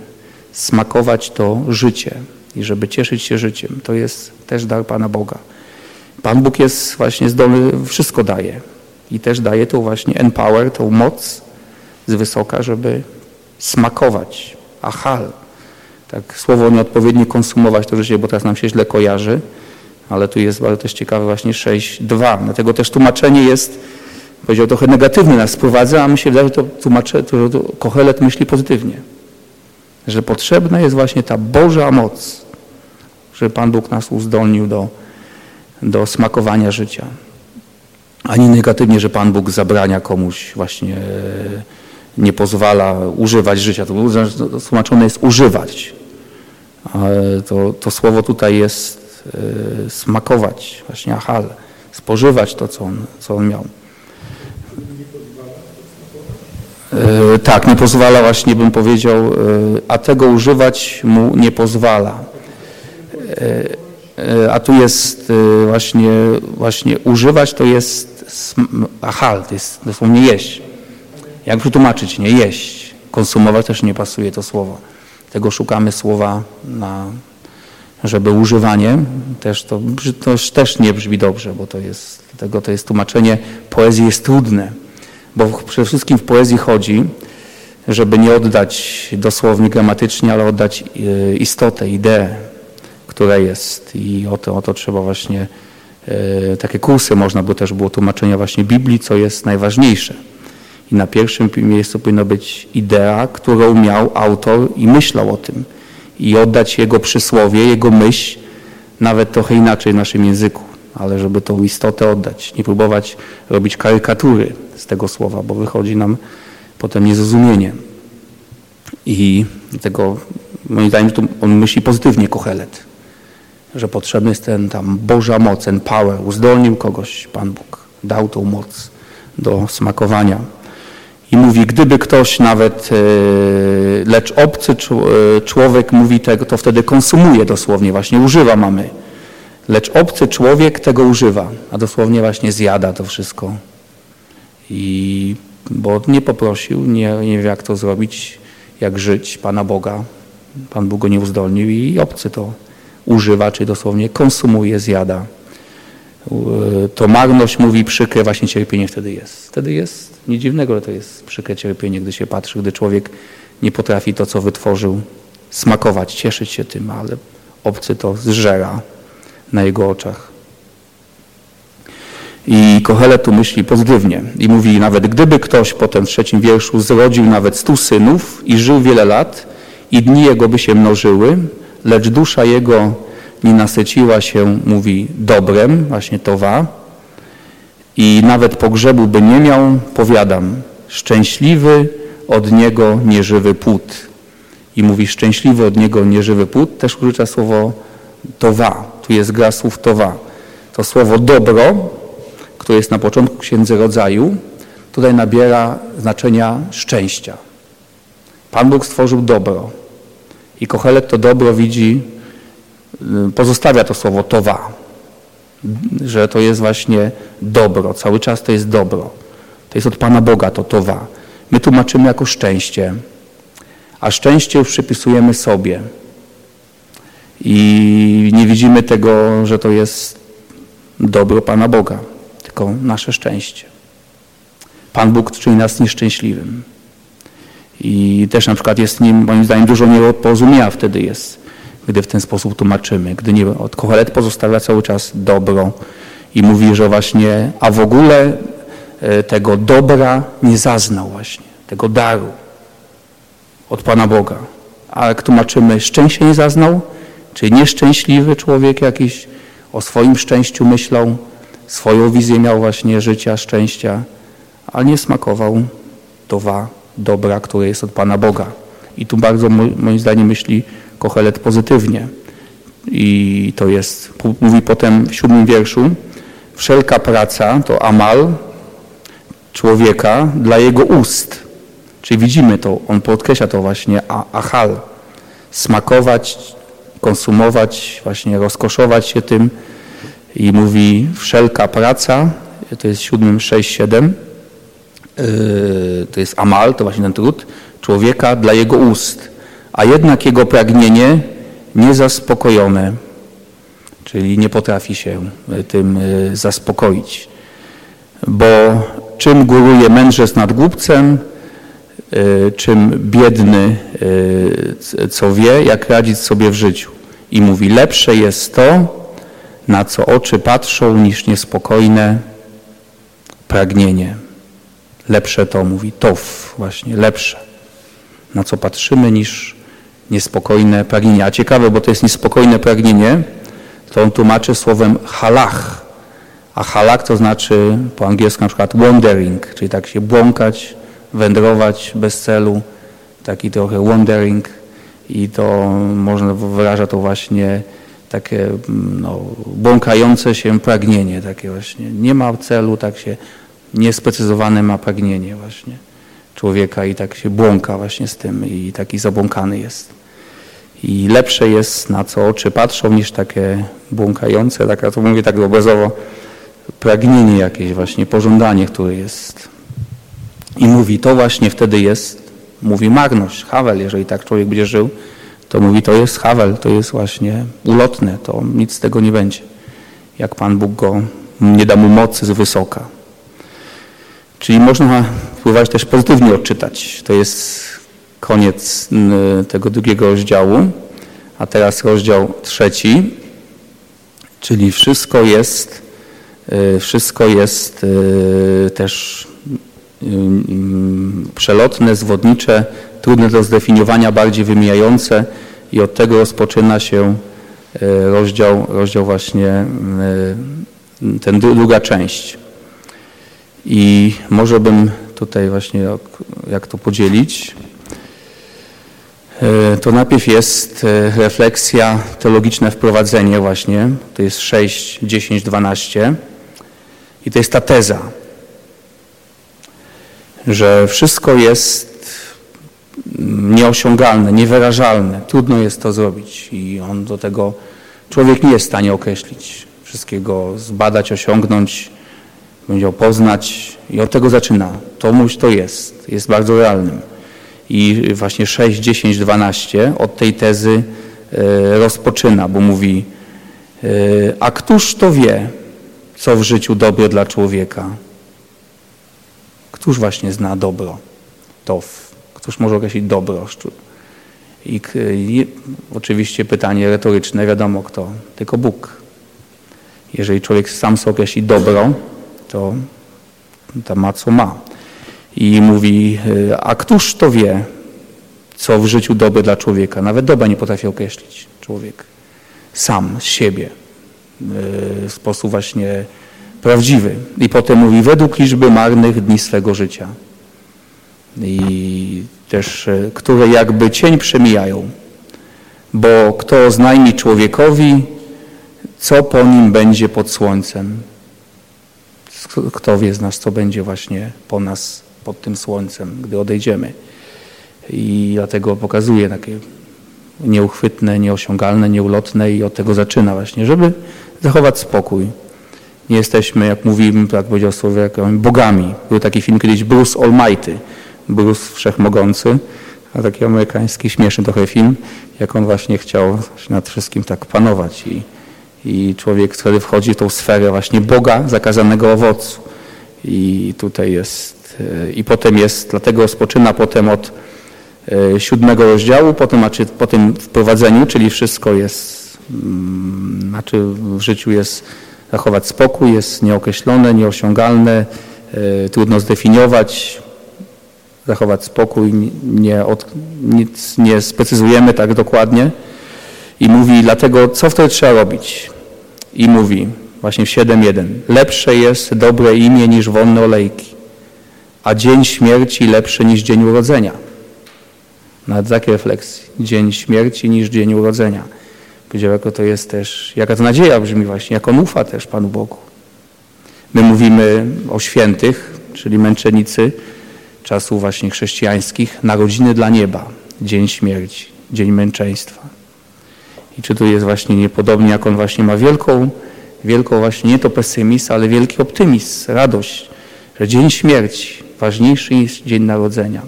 smakować to życie i żeby cieszyć się życiem. To jest też dar Pana Boga. Pan Bóg jest właśnie zdolny, wszystko daje. I też daje tą właśnie empower, tą moc z wysoka, żeby smakować. Achal. Tak słowo nieodpowiednio konsumować to życie, bo teraz nam się źle kojarzy, ale tu jest bardzo też ciekawe właśnie 6.2. Dlatego też tłumaczenie jest, powiedział, trochę negatywne nas sprowadza, a mi się wydaje, że to, tłumacze, to, to Kohelet myśli pozytywnie. Że potrzebna jest właśnie ta Boża moc, żeby Pan Bóg nas uzdolnił do, do smakowania życia ani negatywnie, że Pan Bóg zabrania komuś właśnie, e, nie pozwala używać życia. To tłumaczone jest używać. To, to słowo tutaj jest e, smakować, właśnie achal, spożywać to, co on, co on miał. E, tak, nie pozwala właśnie, bym powiedział, a tego używać mu nie pozwala. E, a tu jest właśnie, właśnie używać to jest achal, to jest dosłownie jeść. Jak przetłumaczyć, nie jeść. Konsumować też nie pasuje to słowo. Tego szukamy słowa na, żeby używanie też to, to też nie brzmi dobrze, bo to jest, tego to jest tłumaczenie poezji jest trudne bo przede wszystkim w poezji chodzi, żeby nie oddać dosłownie gramatycznie, ale oddać e, istotę, ideę, która jest. I o to, o to trzeba właśnie, e, takie kursy można by też było tłumaczenia właśnie Biblii, co jest najważniejsze. I na pierwszym miejscu powinna być idea, którą miał autor i myślał o tym. I oddać jego przysłowie, jego myśl, nawet trochę inaczej w naszym języku, ale żeby tą istotę oddać. Nie próbować robić karykatury z tego słowa, bo wychodzi nam potem niezrozumienie. I dlatego moim zdaniem on myśli pozytywnie Kochelet, że potrzebny jest ten tam Boża moc, ten power, uzdolnił kogoś Pan Bóg, dał tą moc do smakowania. I mówi, gdyby ktoś nawet, e, lecz obcy e, człowiek mówi tego, to wtedy konsumuje dosłownie, właśnie używa mamy. Lecz obcy człowiek tego używa, a dosłownie właśnie zjada to wszystko, i, bo nie poprosił, nie, nie wie jak to zrobić, jak żyć Pana Boga. Pan Bóg go nie uzdolnił i obcy to używa, czyli dosłownie konsumuje, zjada. To marność mówi przykre właśnie cierpienie wtedy jest. Wtedy jest nic dziwnego, że to jest przykre cierpienie, gdy się patrzy, gdy człowiek nie potrafi to, co wytworzył, smakować, cieszyć się tym, ale obcy to zżera na jego oczach. I Kohelet tu myśli pozytywnie i mówi nawet gdyby ktoś potem w trzecim wierszu zrodził nawet stu synów i żył wiele lat i dni jego by się mnożyły, lecz dusza jego nie nasyciła się, mówi, dobrem, właśnie towa i nawet pogrzebu by nie miał, powiadam, szczęśliwy od niego nieżywy płód. I mówi szczęśliwy od niego nieżywy płód, też użycza słowo towa. Tu jest gra słów towa. To słowo dobro które jest na początku Księdzy Rodzaju, tutaj nabiera znaczenia szczęścia. Pan Bóg stworzył dobro i Kochelet to dobro widzi, y, pozostawia to słowo towa, że to jest właśnie dobro, cały czas to jest dobro. To jest od Pana Boga to towa. My tłumaczymy jako szczęście, a szczęście już przypisujemy sobie. I nie widzimy tego, że to jest dobro Pana Boga tylko nasze szczęście. Pan Bóg czyni nas nieszczęśliwym. I też na przykład jest nim, moim zdaniem, dużo nieporozumienia wtedy jest, gdy w ten sposób tłumaczymy. Gdy nie, od Kohelet pozostawia cały czas dobro i mówi, że właśnie, a w ogóle e, tego dobra nie zaznał właśnie, tego daru od Pana Boga. A jak tłumaczymy, szczęście nie zaznał, czy nieszczęśliwy człowiek jakiś o swoim szczęściu myślał, swoją wizję miał właśnie życia, szczęścia, ale nie smakował towa, dobra, które jest od Pana Boga. I tu bardzo moim zdaniem myśli Kochelet pozytywnie. I to jest, mówi potem w siódmym wierszu, wszelka praca to amal człowieka dla jego ust. Czyli widzimy to, on podkreśla to właśnie achal. Smakować, konsumować, właśnie rozkoszować się tym, i mówi wszelka praca, to jest siódmym 6, 7, to jest amal, to właśnie ten trud, człowieka dla jego ust, a jednak jego pragnienie niezaspokojone, czyli nie potrafi się e, tym e, zaspokoić. Bo czym góruje mędrzec nad głupcem, e, czym biedny co wie, jak radzić sobie w życiu. I mówi, lepsze jest to, na co oczy patrzą, niż niespokojne pragnienie. Lepsze to mówi, tof właśnie, lepsze. Na co patrzymy, niż niespokojne pragnienie. A ciekawe, bo to jest niespokojne pragnienie, to on tłumaczy słowem halach. A halach to znaczy po angielsku na przykład wandering, czyli tak się błąkać, wędrować bez celu, taki trochę wandering i to można wyraża to właśnie takie mm, no, błąkające się pragnienie takie właśnie. Nie ma celu, tak się niesprecyzowane ma pragnienie właśnie człowieka i tak się błąka właśnie z tym i taki zabłąkany jest. I lepsze jest na co oczy patrzą niż takie błąkające, tak ja to mówię tak obrazowo, pragnienie jakieś właśnie, pożądanie, które jest. I mówi, to właśnie wtedy jest, mówi marność, Havel, jeżeli tak człowiek będzie żył, to mówi, to jest Havel, to jest właśnie ulotne, to nic z tego nie będzie. Jak Pan Bóg go nie da mu mocy z wysoka. Czyli można wpływać też pozytywnie odczytać. To jest koniec tego drugiego rozdziału, a teraz rozdział trzeci, czyli wszystko jest, y, wszystko jest y, też y, przelotne, zwodnicze, trudne do zdefiniowania, bardziej wymijające i od tego rozpoczyna się rozdział, rozdział właśnie ten druga część. I może bym tutaj właśnie jak, jak to podzielić. E, to najpierw jest e, refleksja, teologiczne wprowadzenie właśnie, to jest 6, 10, 12 i to jest ta teza, że wszystko jest nieosiągalne, niewyrażalne, trudno jest to zrobić i on do tego, człowiek nie jest w stanie określić, wszystkiego zbadać, osiągnąć, będzie poznać i od tego zaczyna. To, to jest, jest bardzo realnym i właśnie 6, 10, 12 od tej tezy e, rozpoczyna, bo mówi e, a któż to wie, co w życiu dobre dla człowieka? Któż właśnie zna dobro? To, któż może określić dobro? I, I oczywiście pytanie retoryczne, wiadomo kto, tylko Bóg. Jeżeli człowiek sam sobie określi dobro, to, to ma co ma i mówi, e, a któż to wie, co w życiu dobre dla człowieka? Nawet dobra nie potrafi określić człowiek sam z siebie e, w sposób właśnie prawdziwy. I potem mówi, według liczby marnych dni swego życia. I też, e, które jakby cień przemijają. Bo kto oznajmi człowiekowi, co po nim będzie pod słońcem. Kto wie z nas, co będzie właśnie po nas pod tym słońcem, gdy odejdziemy. I dlatego pokazuje takie nieuchwytne, nieosiągalne, nieulotne i od tego zaczyna właśnie, żeby zachować spokój. Nie jesteśmy, jak mówimy, jak powiedział Słowak, bogami. Był taki film kiedyś Bruce Almighty, Bruce Wszechmogący, a taki amerykański, śmieszny trochę film, jak on właśnie chciał nad wszystkim tak panować i, i człowiek wtedy wchodzi w tą sferę właśnie Boga zakazanego owocu. I tutaj jest E, I potem jest, dlatego rozpoczyna potem od e, siódmego rozdziału, potem, znaczy po tym wprowadzeniu, czyli wszystko jest, mm, znaczy w życiu jest zachować spokój, jest nieokreślone, nieosiągalne, e, trudno zdefiniować, zachować spokój, nie od, nic nie sprecyzujemy tak dokładnie. I mówi, dlatego co wtedy trzeba robić? I mówi, właśnie w 7.1, lepsze jest dobre imię niż wolne olejki a dzień śmierci lepszy niż dzień urodzenia. Nawet takie refleksje. Dzień śmierci niż dzień urodzenia. Powiedział, jako to jest też, jaka to nadzieja brzmi właśnie, jak on ufa też Panu Bogu. My mówimy o świętych, czyli męczennicy czasów właśnie chrześcijańskich, narodziny dla nieba, dzień śmierci, dzień męczeństwa. I czy tu jest właśnie niepodobnie, jak on właśnie ma wielką, wielką właśnie, nie to pesymizm, ale wielki optymizm, radość, że dzień śmierci, ważniejszy niż Dzień Narodzenia.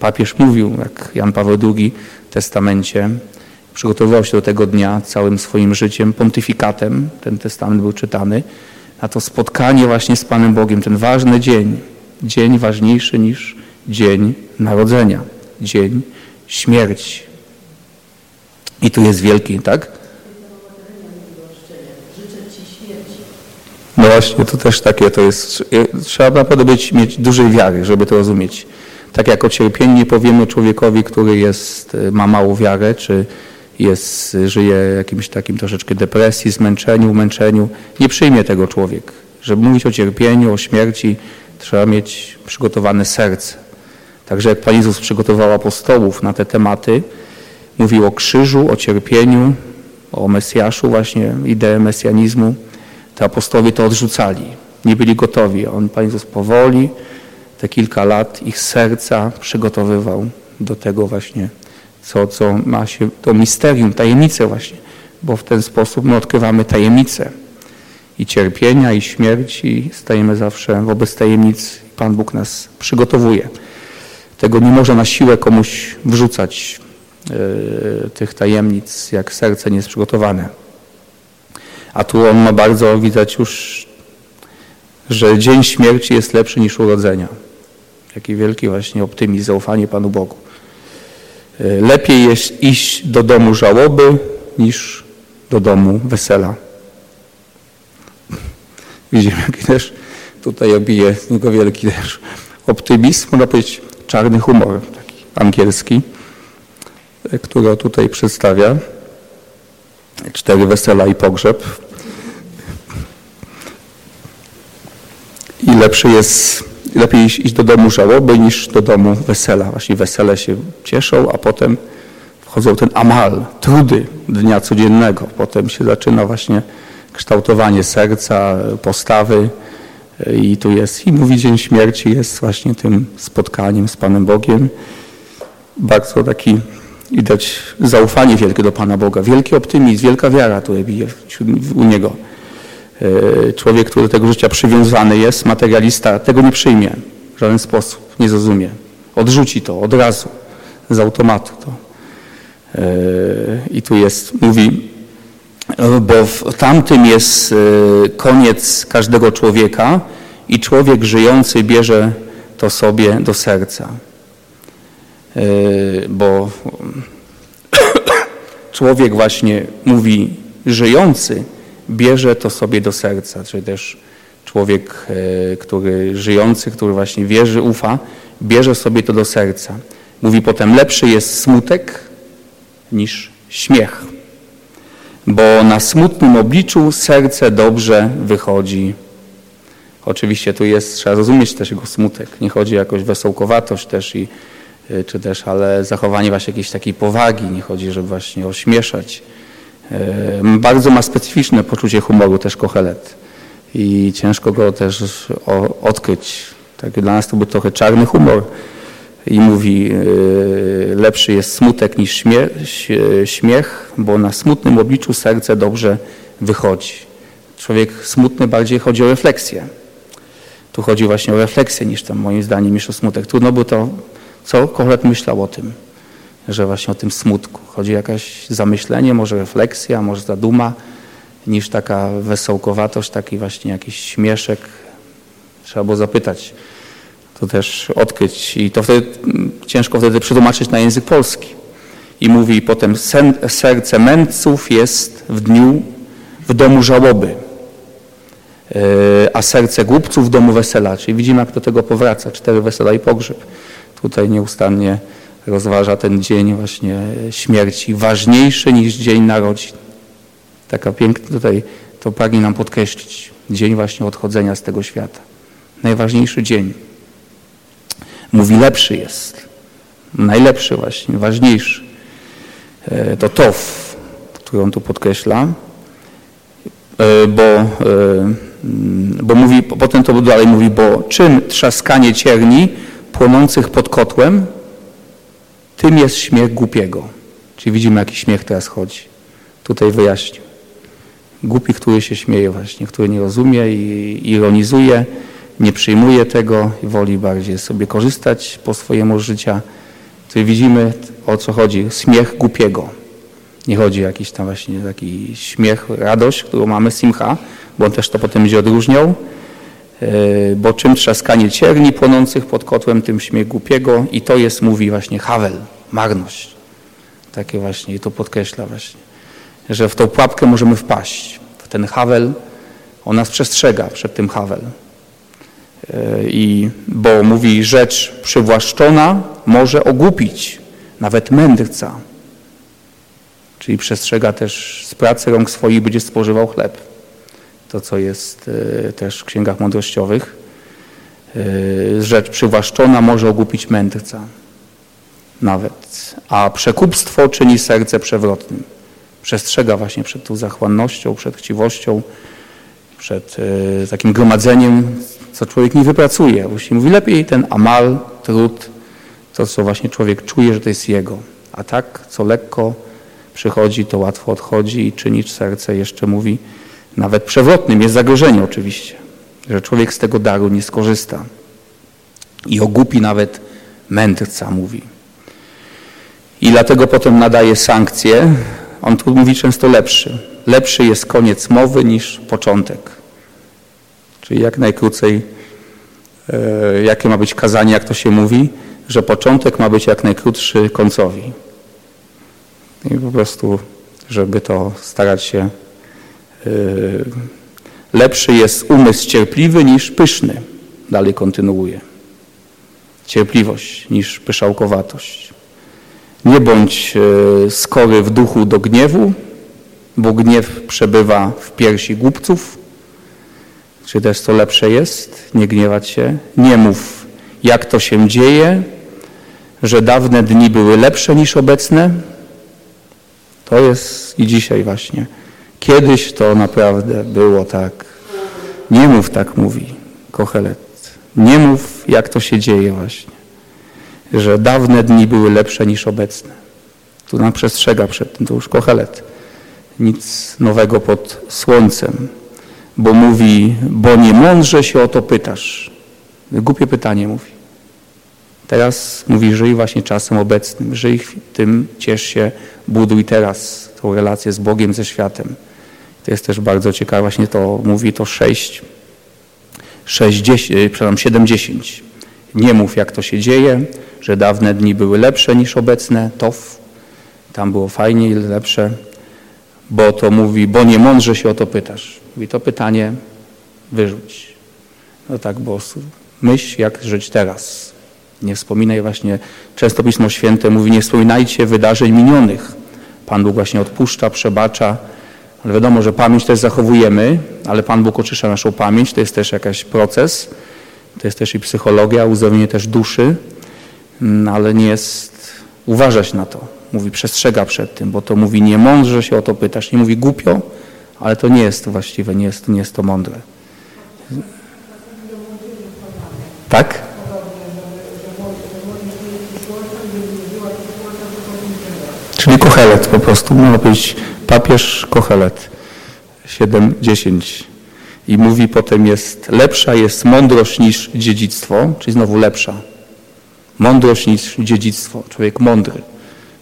Papież mówił, jak Jan Paweł II w testamencie, przygotowywał się do tego dnia całym swoim życiem, pontyfikatem, ten testament był czytany, na to spotkanie właśnie z Panem Bogiem, ten ważny dzień, dzień ważniejszy niż dzień narodzenia, dzień śmierci. I tu jest wielki, tak? No właśnie, to też takie to jest. Trzeba naprawdę być, mieć dużej wiary, żeby to rozumieć. Tak jak o cierpieniu nie powiemy człowiekowi, który jest, ma małą wiarę, czy jest, żyje jakimś takim troszeczkę depresji, zmęczeniu, męczeniu. Nie przyjmie tego człowiek. Żeby mówić o cierpieniu, o śmierci, trzeba mieć przygotowane serce. Także jak Pan Jezus przygotował apostołów na te tematy, mówił o krzyżu, o cierpieniu, o Mesjaszu właśnie, ideę mesjanizmu, to apostołowie to odrzucali. Nie byli gotowi. On, Pan Jezus powoli, te kilka lat ich serca przygotowywał do tego właśnie, co, co ma się, to misterium, tajemnicę właśnie, bo w ten sposób my odkrywamy tajemnicę i cierpienia, i śmierci, stajemy zawsze wobec tajemnic. Pan Bóg nas przygotowuje. Tego nie można na siłę komuś wrzucać, tych tajemnic, jak serce nie jest przygotowane. A tu on ma bardzo, widać już, że dzień śmierci jest lepszy niż urodzenia. Jaki wielki właśnie optymizm, zaufanie Panu Bogu. Yy, lepiej jest iść do domu żałoby niż do domu wesela. Widzimy, jaki też tutaj obije niego wielki też optymizm, można powiedzieć czarny humor, taki angielski, który tutaj przedstawia. Cztery wesela i pogrzeb. I lepszy jest, lepiej iść do domu żałoby niż do domu wesela. Właśnie wesele się cieszą, a potem wchodzą ten amal, trudy dnia codziennego. Potem się zaczyna właśnie kształtowanie serca, postawy i tu jest, i mówi Dzień Śmierci jest właśnie tym spotkaniem z Panem Bogiem. Bardzo taki, widać zaufanie wielkie do Pana Boga, wielki optymizm, wielka wiara tutaj bije u Niego. E, człowiek, który do tego życia przywiązany jest, materialista, tego nie przyjmie w żaden sposób, nie zrozumie. Odrzuci to od razu, z automatu to. E, I tu jest, mówi, bo w tamtym jest e, koniec każdego człowieka i człowiek żyjący bierze to sobie do serca. E, bo człowiek właśnie mówi żyjący bierze to sobie do serca, czy też człowiek, e, który żyjący, który właśnie wierzy, ufa, bierze sobie to do serca. Mówi potem, lepszy jest smutek niż śmiech bo na smutnym obliczu serce dobrze wychodzi. Oczywiście tu jest, trzeba rozumieć też jego smutek. Nie chodzi o jakąś wesołkowatość też i y, czy też, ale zachowanie właśnie jakiejś takiej powagi. Nie chodzi, żeby właśnie ośmieszać. Y, bardzo ma specyficzne poczucie humoru też Kochelet i ciężko go też odkryć. Tak, dla nas to był trochę czarny humor i mówi, e, lepszy jest smutek niż śmiech, bo na smutnym obliczu serce dobrze wychodzi. Człowiek smutny bardziej chodzi o refleksję. Tu chodzi właśnie o refleksję niż tam moim zdaniem niż o smutek. Trudno by to, co Kochlet myślał o tym, że właśnie o tym smutku. Chodzi o jakieś zamyślenie, może refleksja, może zaduma, niż taka wesołkowatość, taki właśnie jakiś śmieszek. Trzeba było zapytać, to też odkryć i to wtedy ciężko wtedy przetłumaczyć na język polski. I mówi potem, serce mędrców jest w dniu, w domu żałoby, e, a serce głupców w domu wesela. Czyli widzimy, jak do tego powraca. Cztery wesela i pogrzeb. Tutaj nieustannie rozważa ten dzień właśnie śmierci, ważniejszy niż dzień narodzin. Taka piękna tutaj, to pragnie nam podkreślić. Dzień właśnie odchodzenia z tego świata. Najważniejszy dzień. Mówi lepszy jest. Najlepszy właśnie, ważniejszy. E, to tof, który on tu podkreśla, e, bo, e, bo mówi, potem to dalej mówi, bo czym trzaskanie cierni płonących pod kotłem, tym jest śmiech głupiego. Czyli widzimy, jaki śmiech teraz chodzi. Tutaj wyjaśnił. Głupi, który się śmieje właśnie, który nie rozumie i ironizuje, nie przyjmuje tego woli bardziej sobie korzystać po swojemu życia. Tutaj widzimy o co chodzi. Śmiech głupiego. Nie chodzi o jakiś tam właśnie taki śmiech, radość, którą mamy, simcha, bo on też to potem będzie odróżniał. E, bo czym trzaskanie cierni płonących pod kotłem, tym śmiech głupiego i to jest, mówi właśnie Havel, marność. Takie właśnie, i to podkreśla właśnie, że w tą pułapkę możemy wpaść. W ten Havel, on nas przestrzega przed tym Havel. I, bo mówi, rzecz przywłaszczona może ogłupić nawet mędrca. Czyli przestrzega też z pracy rąk swoich będzie spożywał chleb. To, co jest e, też w księgach mądrościowych. E, rzecz przywłaszczona może ogłupić mędrca. Nawet. A przekupstwo czyni serce przewrotnym. Przestrzega właśnie przed tą zachłannością, przed chciwością, przed e, takim gromadzeniem, co człowiek nie wypracuje. Właśnie mówi lepiej ten amal, trud, to co właśnie człowiek czuje, że to jest jego. A tak, co lekko przychodzi, to łatwo odchodzi i czynić serce jeszcze mówi, nawet przewrotnym jest zagrożenie oczywiście, że człowiek z tego daru nie skorzysta. I ogłupi nawet mędrca mówi. I dlatego potem nadaje sankcje. On tu mówi często lepszy. Lepszy jest koniec mowy niż początek. Czyli jak najkrócej, e, jakie ma być kazanie, jak to się mówi, że początek ma być jak najkrótszy końcowi. I po prostu, żeby to starać się. E, lepszy jest umysł cierpliwy niż pyszny. Dalej kontynuuje. Cierpliwość niż pyszałkowatość. Nie bądź e, skory w duchu do gniewu, bo gniew przebywa w piersi głupców. Czy też to lepsze jest? Nie gniewać się. Nie mów, jak to się dzieje, że dawne dni były lepsze niż obecne. To jest i dzisiaj właśnie. Kiedyś to naprawdę było tak. Nie mów tak, mówi Kochelet. Nie mów, jak to się dzieje właśnie że dawne dni były lepsze niż obecne. Tu nam przestrzega przed tym, to już kochelet. Nic nowego pod słońcem, bo mówi, bo nie mądrze się o to pytasz. Głupie pytanie mówi. Teraz mówi, żyj właśnie czasem obecnym, żyj tym, ciesz się, buduj teraz tą relację z Bogiem, ze światem. To jest też bardzo ciekawe, właśnie to mówi to 6, 6 10, przepraszam, 7, 10. Nie mów, jak to się dzieje, że dawne dni były lepsze niż obecne, to tam było fajniej, lepsze, bo to mówi, bo nie mądrze się o to pytasz. Mówi, to pytanie wyrzuć. No tak, bo myśl, jak żyć teraz. Nie wspominaj właśnie, często Pismo Święte mówi, nie wspominajcie wydarzeń minionych. Pan Bóg właśnie odpuszcza, przebacza, ale wiadomo, że pamięć też zachowujemy, ale Pan Bóg oczyszcza naszą pamięć, to jest też jakiś proces, to jest też i psychologia, uzdrowienie też duszy, mm, ale nie jest uważać na to. Mówi, przestrzega przed tym, bo to mówi nie mądrze się o to pytasz, nie mówi głupio, ale to nie jest właściwe, nie jest, nie jest to mądre. Tak? Czyli kochelet po prostu, można powiedzieć papież kochelet 7-10 i mówi potem jest lepsza jest mądrość niż dziedzictwo, czyli znowu lepsza. Mądrość niż dziedzictwo. Człowiek mądry,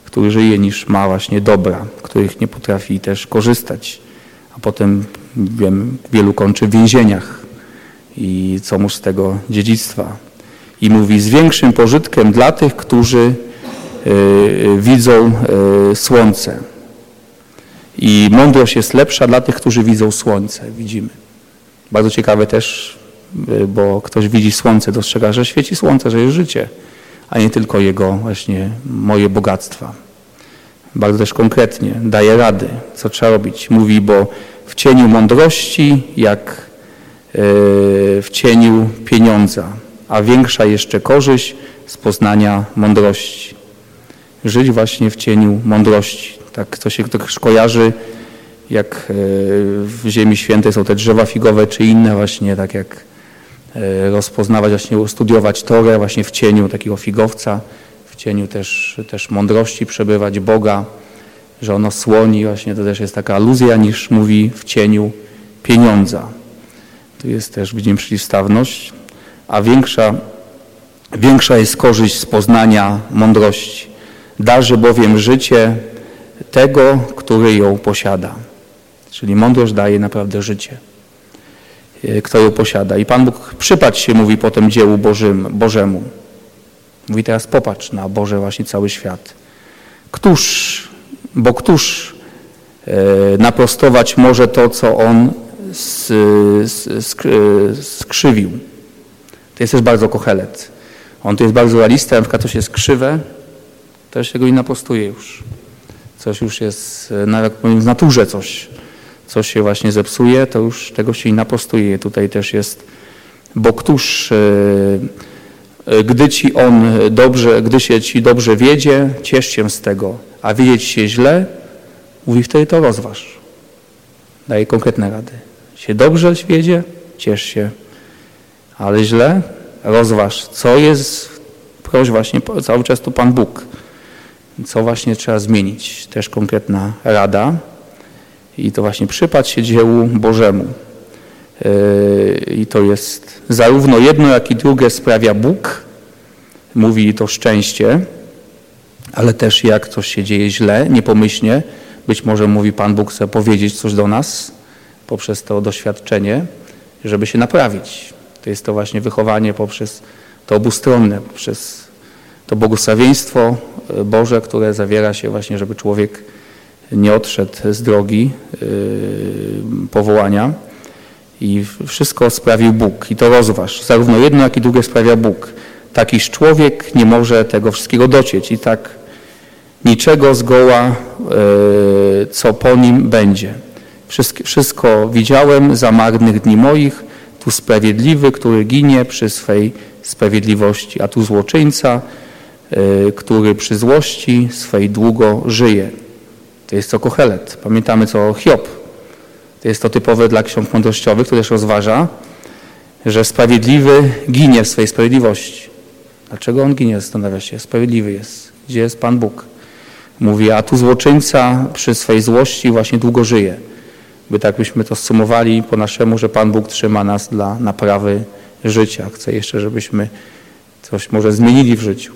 który żyje niż ma właśnie dobra, których nie potrafi też korzystać. A potem wiem, wielu kończy w więzieniach. I co mu z tego dziedzictwa? I mówi z większym pożytkiem dla tych, którzy y, widzą y, słońce. I mądrość jest lepsza dla tych, którzy widzą słońce. Widzimy. Bardzo ciekawe też, y, bo ktoś widzi słońce, dostrzega, że świeci słońce, że jest życie, a nie tylko jego właśnie moje bogactwa. Bardzo też konkretnie daje rady, co trzeba robić. Mówi, bo w cieniu mądrości, jak y, w cieniu pieniądza, a większa jeszcze korzyść z poznania mądrości. Żyć właśnie w cieniu mądrości. Tak to się też kojarzy jak e, w Ziemi Świętej są te drzewa figowe czy inne właśnie, tak jak e, rozpoznawać, właśnie studiować Torę właśnie w cieniu takiego figowca, w cieniu też, też mądrości przebywać Boga, że ono słoni właśnie, to też jest taka aluzja niż mówi w cieniu pieniądza. Tu jest też, widzimy, przeciwstawność, a większa, większa jest korzyść z poznania mądrości. Darzy bowiem życie tego, który ją posiada. Czyli mądrość daje naprawdę życie, e, kto ją posiada. I Pan Bóg przypatrz się, mówi potem dziełu Bożym, Bożemu. Mówi teraz popatrz na Boże właśnie cały świat. Któż, bo któż e, naprostować może to, co On skrzywił. To jest też bardzo kochelet. On to jest bardzo realista, na przykład coś jest krzywe, to się go nie naprostuje już. Coś już jest, e, powiem, w naturze coś coś się właśnie zepsuje, to już tego się i napostuje. Tutaj też jest, bo któż, e, e, gdy ci on dobrze, gdy się ci dobrze wiedzie, ciesz się z tego, a wiedzieć się źle, Mówi, wtedy to rozważ. Daje konkretne rady. Się dobrze wiedzie, ciesz się, ale źle, rozważ, co jest, proś właśnie cały czas tu Pan Bóg, co właśnie trzeba zmienić. Też konkretna rada i to właśnie przypatrz się dziełu Bożemu. Yy, I to jest zarówno jedno, jak i drugie sprawia Bóg. Mówi to szczęście, ale też jak coś się dzieje źle, niepomyślnie, być może mówi Pan Bóg chce powiedzieć coś do nas poprzez to doświadczenie, żeby się naprawić. To jest to właśnie wychowanie poprzez to obustronne, poprzez to błogosławieństwo e, Boże, które zawiera się właśnie, żeby człowiek nie odszedł z drogi yy, powołania i wszystko sprawił Bóg i to rozważ. Zarówno jedno, jak i drugie sprawia Bóg. Takiż człowiek nie może tego wszystkiego docieć i tak niczego zgoła, yy, co po nim będzie. Wszystko, widziałem za marnych dni moich, tu sprawiedliwy, który ginie przy swej sprawiedliwości, a tu złoczyńca, który przy złości swej długo żyje. To jest to Kohelet. Pamiętamy co Hiob. To jest to typowe dla ksiąg mądrościowych, który też rozważa, że sprawiedliwy ginie w swojej sprawiedliwości. Dlaczego on ginie? Zastanawia się. Sprawiedliwy jest. Gdzie jest Pan Bóg? Mówi, a tu złoczyńca przy swej złości właśnie długo żyje. By tak byśmy to sumowali po naszemu, że Pan Bóg trzyma nas dla naprawy życia. Chce jeszcze, żebyśmy coś może zmienili w życiu.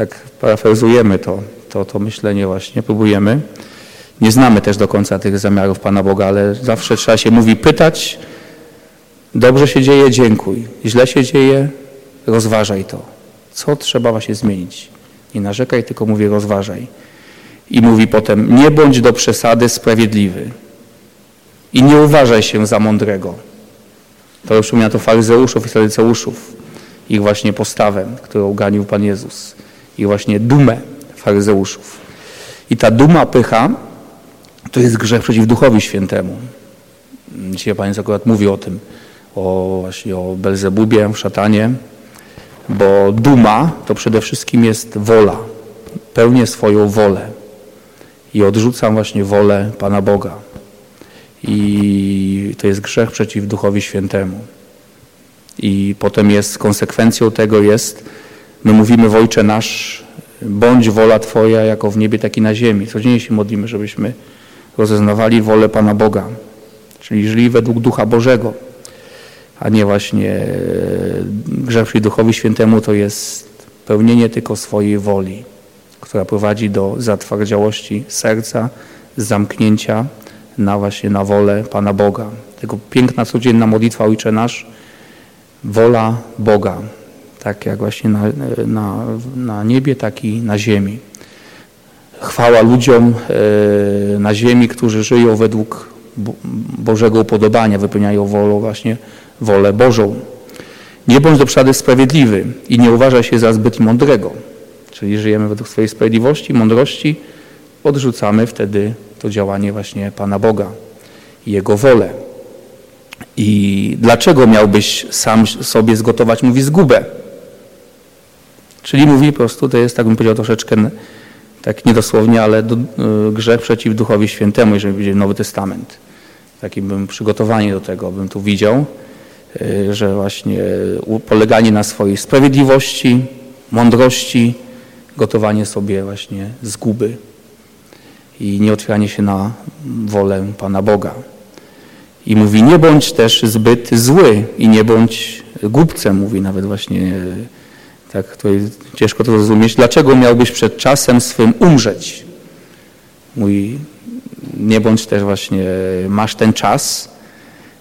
Tak parafrazujemy to, to, to myślenie właśnie, próbujemy. Nie znamy też do końca tych zamiarów Pana Boga, ale zawsze trzeba się mówi pytać, dobrze się dzieje, dziękuj. Źle się dzieje, rozważaj to. Co trzeba właśnie zmienić? Nie narzekaj, tylko mówię rozważaj. I mówi potem, nie bądź do przesady sprawiedliwy i nie uważaj się za mądrego. To już to faryzeuszów i sadyceuszów, ich właśnie postawę, którą ganił Pan Jezus, ich właśnie dumę faryzeuszów. I ta duma, pycha to jest grzech przeciw Duchowi Świętemu. Dzisiaj Pan akurat mówi o tym, o właśnie o Belzebubie, szatanie, bo duma to przede wszystkim jest wola. Pełnię swoją wolę i odrzucam właśnie wolę Pana Boga. I to jest grzech przeciw Duchowi Świętemu. I potem jest, konsekwencją tego jest, my mówimy Ojcze nasz, bądź wola Twoja jako w niebie, tak i na ziemi. Codziennie się modlimy, żebyśmy rozeznawali wolę Pana Boga, czyli żyli według Ducha Bożego, a nie właśnie e, grzech Duchowi Świętemu to jest pełnienie tylko swojej woli, która prowadzi do zatwardziałości serca, zamknięcia na właśnie na wolę Pana Boga. Tego piękna codzienna modlitwa Ojcze Nasz, wola Boga, tak jak właśnie na, na, na niebie, tak i na ziemi chwała ludziom e, na ziemi, którzy żyją według Bożego upodobania, wypełniają wolę właśnie wolę Bożą. Nie bądź do przesady sprawiedliwy i nie uważaj się za zbyt mądrego. Czyli żyjemy według swojej sprawiedliwości, mądrości, odrzucamy wtedy to działanie właśnie Pana Boga i Jego wolę. I dlaczego miałbyś sam sobie zgotować, mówi, zgubę? Czyli mówi po prostu, to jest, tak bym powiedział, troszeczkę tak niedosłownie, ale do, y, grzech przeciw Duchowi Świętemu, jeżeli będzie Nowy Testament. Takim bym przygotowanie do tego bym tu widział, y, że właśnie poleganie na swojej sprawiedliwości, mądrości, gotowanie sobie właśnie zguby i nie otwieranie się na wolę Pana Boga. I mówi, nie bądź też zbyt zły i nie bądź głupcem, mówi nawet właśnie tak, tutaj ciężko to zrozumieć. Dlaczego miałbyś przed czasem swym umrzeć? Mój, nie bądź też właśnie, masz ten czas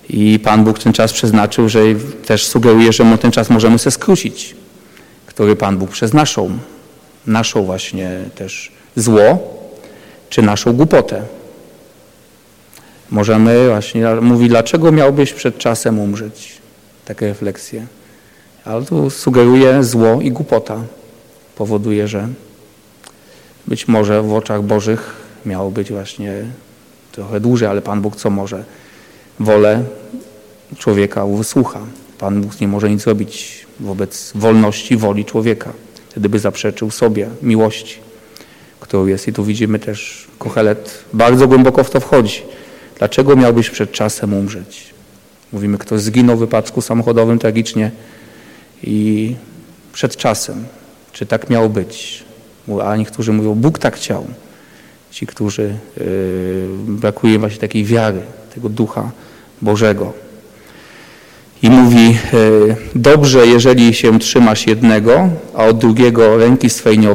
i Pan Bóg ten czas przeznaczył, że też sugeruje, że ten czas możemy sobie skrócić, który Pan Bóg przez naszą, naszą właśnie też zło, czy naszą głupotę. Możemy właśnie, mówi, dlaczego miałbyś przed czasem umrzeć? Takie refleksje. Ale tu sugeruje zło i głupota. Powoduje, że być może w oczach Bożych miało być właśnie trochę dłużej, ale Pan Bóg co może? Wolę człowieka wysłucha. Pan Bóg nie może nic zrobić wobec wolności, woli człowieka. Wtedy by zaprzeczył sobie miłości, którą jest. I tu widzimy też, Kochelet bardzo głęboko w to wchodzi. Dlaczego miałbyś przed czasem umrzeć? Mówimy, ktoś zginął w wypadku samochodowym tragicznie i przed czasem. Czy tak miało być? A niektórzy mówią, Bóg tak chciał. Ci, którzy yy, brakuje właśnie takiej wiary, tego ducha Bożego. I mówi, yy, dobrze, jeżeli się trzymasz jednego, a od drugiego ręki swej nie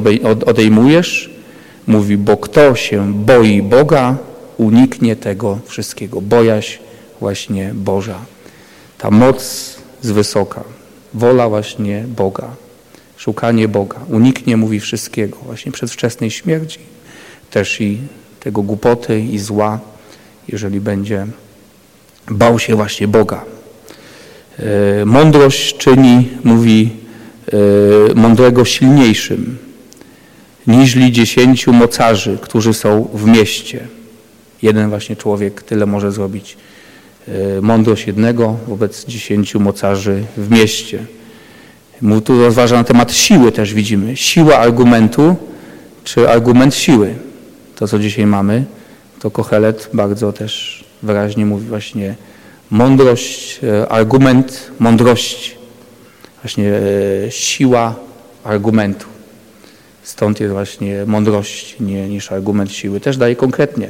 odejmujesz. Mówi, bo kto się boi Boga, uniknie tego wszystkiego. Bojaź właśnie Boża. Ta moc z wysoka, wola właśnie Boga, szukanie Boga, uniknie, mówi, wszystkiego, właśnie przedwczesnej śmierci, też i tego głupoty i zła, jeżeli będzie bał się właśnie Boga. E, mądrość czyni, mówi, e, mądrego silniejszym niźli dziesięciu mocarzy, którzy są w mieście. Jeden właśnie człowiek tyle może zrobić. E, mądrość jednego wobec dziesięciu mocarzy w mieście. Tu rozważa na temat siły też widzimy. Siła argumentu czy argument siły. To, co dzisiaj mamy, to Kochelet bardzo też wyraźnie mówi właśnie mądrość, e, argument mądrości. Właśnie e, siła argumentu. Stąd jest właśnie mądrość nie, niż argument siły. Też daje konkretnie.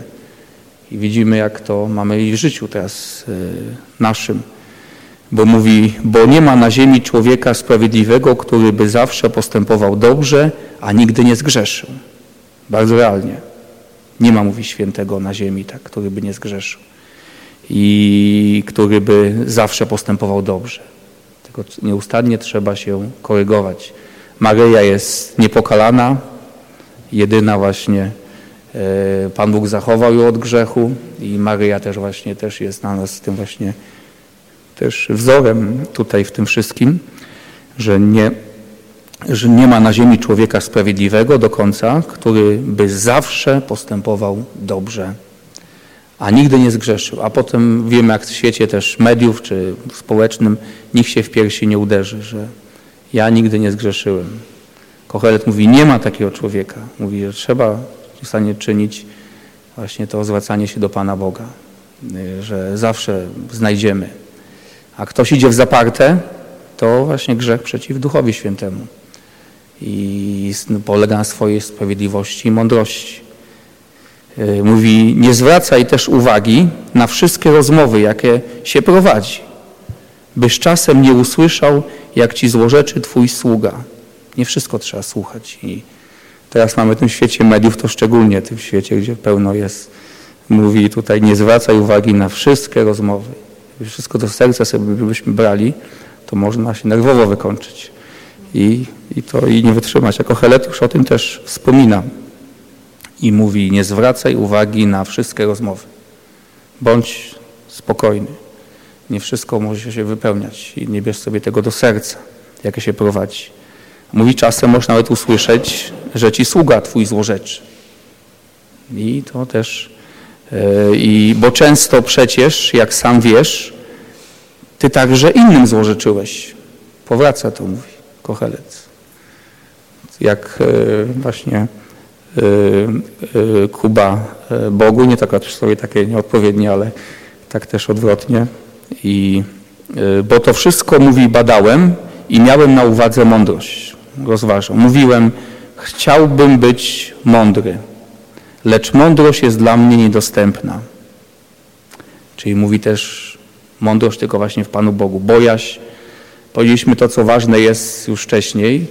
I widzimy, jak to mamy i w życiu teraz y, naszym. Bo mówi, bo nie ma na ziemi człowieka sprawiedliwego, który by zawsze postępował dobrze, a nigdy nie zgrzeszył. Bardzo realnie. Nie ma, mówi świętego na ziemi, tak, który by nie zgrzeszył. I który by zawsze postępował dobrze. Tylko nieustannie trzeba się korygować. Maryja jest niepokalana, jedyna właśnie Pan Bóg zachował ją od grzechu i Maryja też właśnie też jest dla nas tym właśnie też wzorem tutaj w tym wszystkim, że nie, że nie ma na ziemi człowieka sprawiedliwego do końca, który by zawsze postępował dobrze, a nigdy nie zgrzeszył. A potem wiemy, jak w świecie też mediów czy społecznym, nikt się w piersi nie uderzy, że ja nigdy nie zgrzeszyłem. Kochelet mówi, nie ma takiego człowieka. Mówi, że trzeba w stanie czynić właśnie to zwracanie się do Pana Boga, że zawsze znajdziemy. A ktoś idzie w zaparte, to właśnie grzech przeciw Duchowi Świętemu i polega na swojej sprawiedliwości i mądrości. Y, mówi, nie zwracaj też uwagi na wszystkie rozmowy, jakie się prowadzi, byś czasem nie usłyszał, jak ci złorzeczy Twój sługa. Nie wszystko trzeba słuchać i Teraz mamy w tym świecie mediów, to szczególnie w tym świecie, gdzie pełno jest, mówi tutaj, nie zwracaj uwagi na wszystkie rozmowy. Wszystko do serca sobie byśmy brali, to można się nerwowo wykończyć. I, i to i nie wytrzymać. Jako Heletiusz o tym też wspomina. I mówi, nie zwracaj uwagi na wszystkie rozmowy. Bądź spokojny. Nie wszystko może się wypełniać i nie bierz sobie tego do serca, jakie się prowadzi. Mówi czasem można nawet usłyszeć, że ci sługa twój złorzeczy. I to też, yy, i, bo często przecież, jak sam wiesz, ty także innym złorzeczyłeś. Powraca to, mówi Kochelec. Jak yy, właśnie yy, Kuba Bogu, nie tak sobie takie nieodpowiednie, ale tak też odwrotnie. I, bo to wszystko, mówi, badałem i miałem na uwadze mądrość rozważał. Mówiłem, chciałbym być mądry, lecz mądrość jest dla mnie niedostępna. Czyli mówi też mądrość tylko właśnie w Panu Bogu. Bojaź, powiedzieliśmy to, co ważne jest już wcześniej,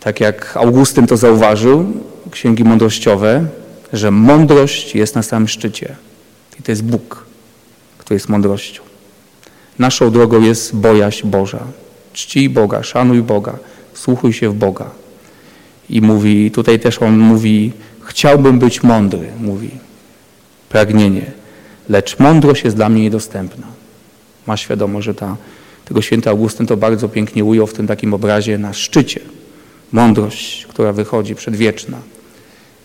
tak jak Augustyn to zauważył, księgi mądrościowe, że mądrość jest na samym szczycie. I to jest Bóg, który jest mądrością. Naszą drogą jest bojaźń Boża. Czcij Boga, szanuj Boga, Słuchuj się w Boga. I mówi, tutaj też on mówi, chciałbym być mądry, mówi, pragnienie, lecz mądrość jest dla mnie niedostępna. Ma świadomość, że ta, tego święty Augustyn to bardzo pięknie ujął w tym takim obrazie na szczycie. Mądrość, która wychodzi przedwieczna,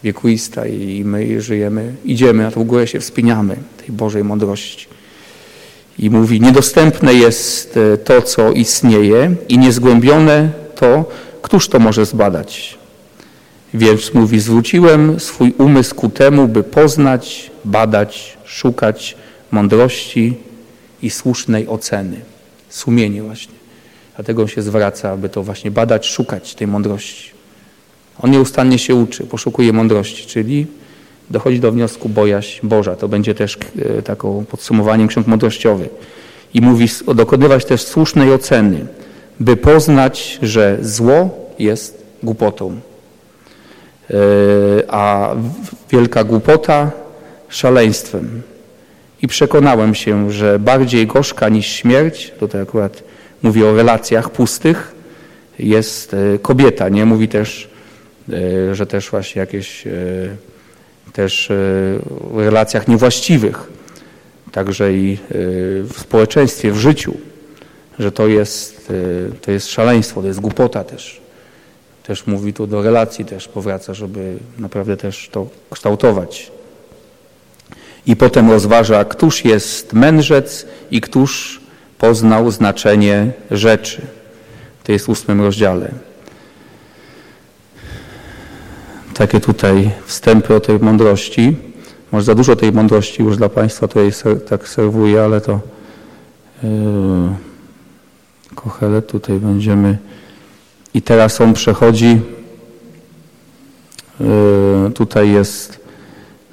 wiekuista i my żyjemy, idziemy na tą górę, się wspiniamy tej Bożej mądrości. I mówi, niedostępne jest e, to, co istnieje i niezgłębione to, któż to może zbadać? Więc mówi, zwróciłem swój umysł ku temu, by poznać, badać, szukać mądrości i słusznej oceny. Sumienie właśnie. Dlatego on się zwraca, aby to właśnie badać, szukać tej mądrości. On nieustannie się uczy, poszukuje mądrości, czyli dochodzi do wniosku bojaźń Boża. To będzie też e, taką podsumowaniem ksiąg mądrościowych. I mówi dokonywać też słusznej oceny, by poznać, że zło jest głupotą, e, a wielka głupota szaleństwem. I przekonałem się, że bardziej gorzka niż śmierć, tutaj akurat mówi o relacjach pustych, jest e, kobieta. Nie mówi też, e, że też właśnie jakieś też w relacjach niewłaściwych, także i w społeczeństwie, w życiu, że to jest, to jest szaleństwo, to jest głupota też też mówi tu do relacji też powraca, żeby naprawdę też to kształtować. I potem rozważa, któż jest mędrzec i któż poznał znaczenie rzeczy. To jest w ósmym rozdziale. Takie tutaj wstępy o tej mądrości. Może za dużo tej mądrości już dla Państwa tutaj tak serwuję, ale to yy, Kochelet tutaj będziemy. I teraz on przechodzi, e, tutaj jest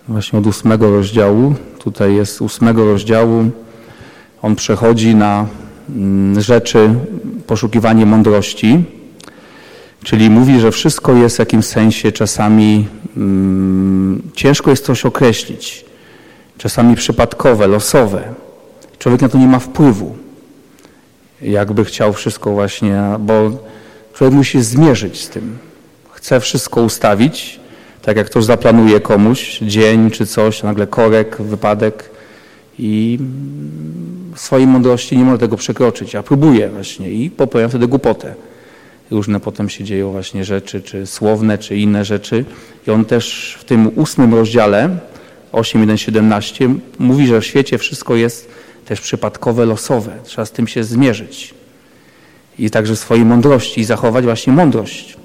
właśnie od ósmego rozdziału, tutaj jest ósmego rozdziału, on przechodzi na mm, rzeczy, poszukiwanie mądrości, czyli mówi, że wszystko jest w jakimś sensie czasami mm, ciężko jest coś określić, czasami przypadkowe, losowe. Człowiek na to nie ma wpływu, jakby chciał wszystko właśnie, bo Człowiek musi zmierzyć z tym. Chce wszystko ustawić, tak jak ktoś zaplanuje komuś dzień czy coś, nagle korek, wypadek i w swojej mądrości nie może tego przekroczyć, a próbuje właśnie i popełnia wtedy głupotę. Różne potem się dzieją właśnie rzeczy, czy słowne, czy inne rzeczy. I on też w tym ósmym rozdziale, 8.1.17, mówi, że w świecie wszystko jest też przypadkowe, losowe. Trzeba z tym się zmierzyć i także swojej mądrości i zachować właśnie mądrość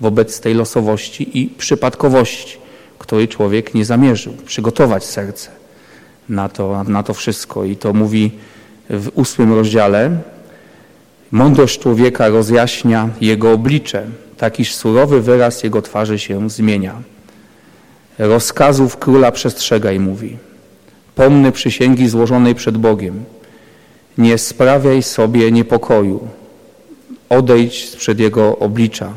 wobec tej losowości i przypadkowości, której człowiek nie zamierzył. Przygotować serce na to, na to wszystko. I to mówi w ósmym rozdziale. Mądrość człowieka rozjaśnia jego oblicze, takiż surowy wyraz jego twarzy się zmienia. Rozkazów króla przestrzegaj, mówi. Pomny przysięgi złożonej przed Bogiem. Nie sprawiaj sobie niepokoju, Odejdź sprzed Jego oblicza.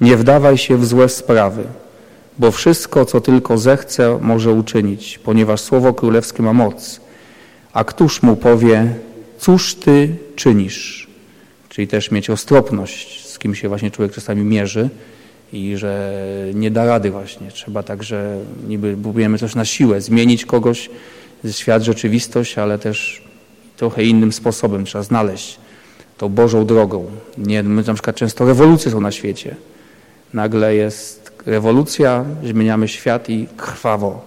Nie wdawaj się w złe sprawy, bo wszystko, co tylko zechce, może uczynić, ponieważ Słowo Królewskie ma moc. A któż mu powie, cóż Ty czynisz? Czyli też mieć ostropność, z kim się właśnie człowiek czasami mierzy i że nie da rady właśnie. Trzeba także, niby próbujemy coś na siłę, zmienić kogoś, świat, rzeczywistość, ale też trochę innym sposobem trzeba znaleźć tą Bożą drogą. Nie, my na przykład często rewolucje są na świecie. Nagle jest rewolucja, zmieniamy świat i krwawo.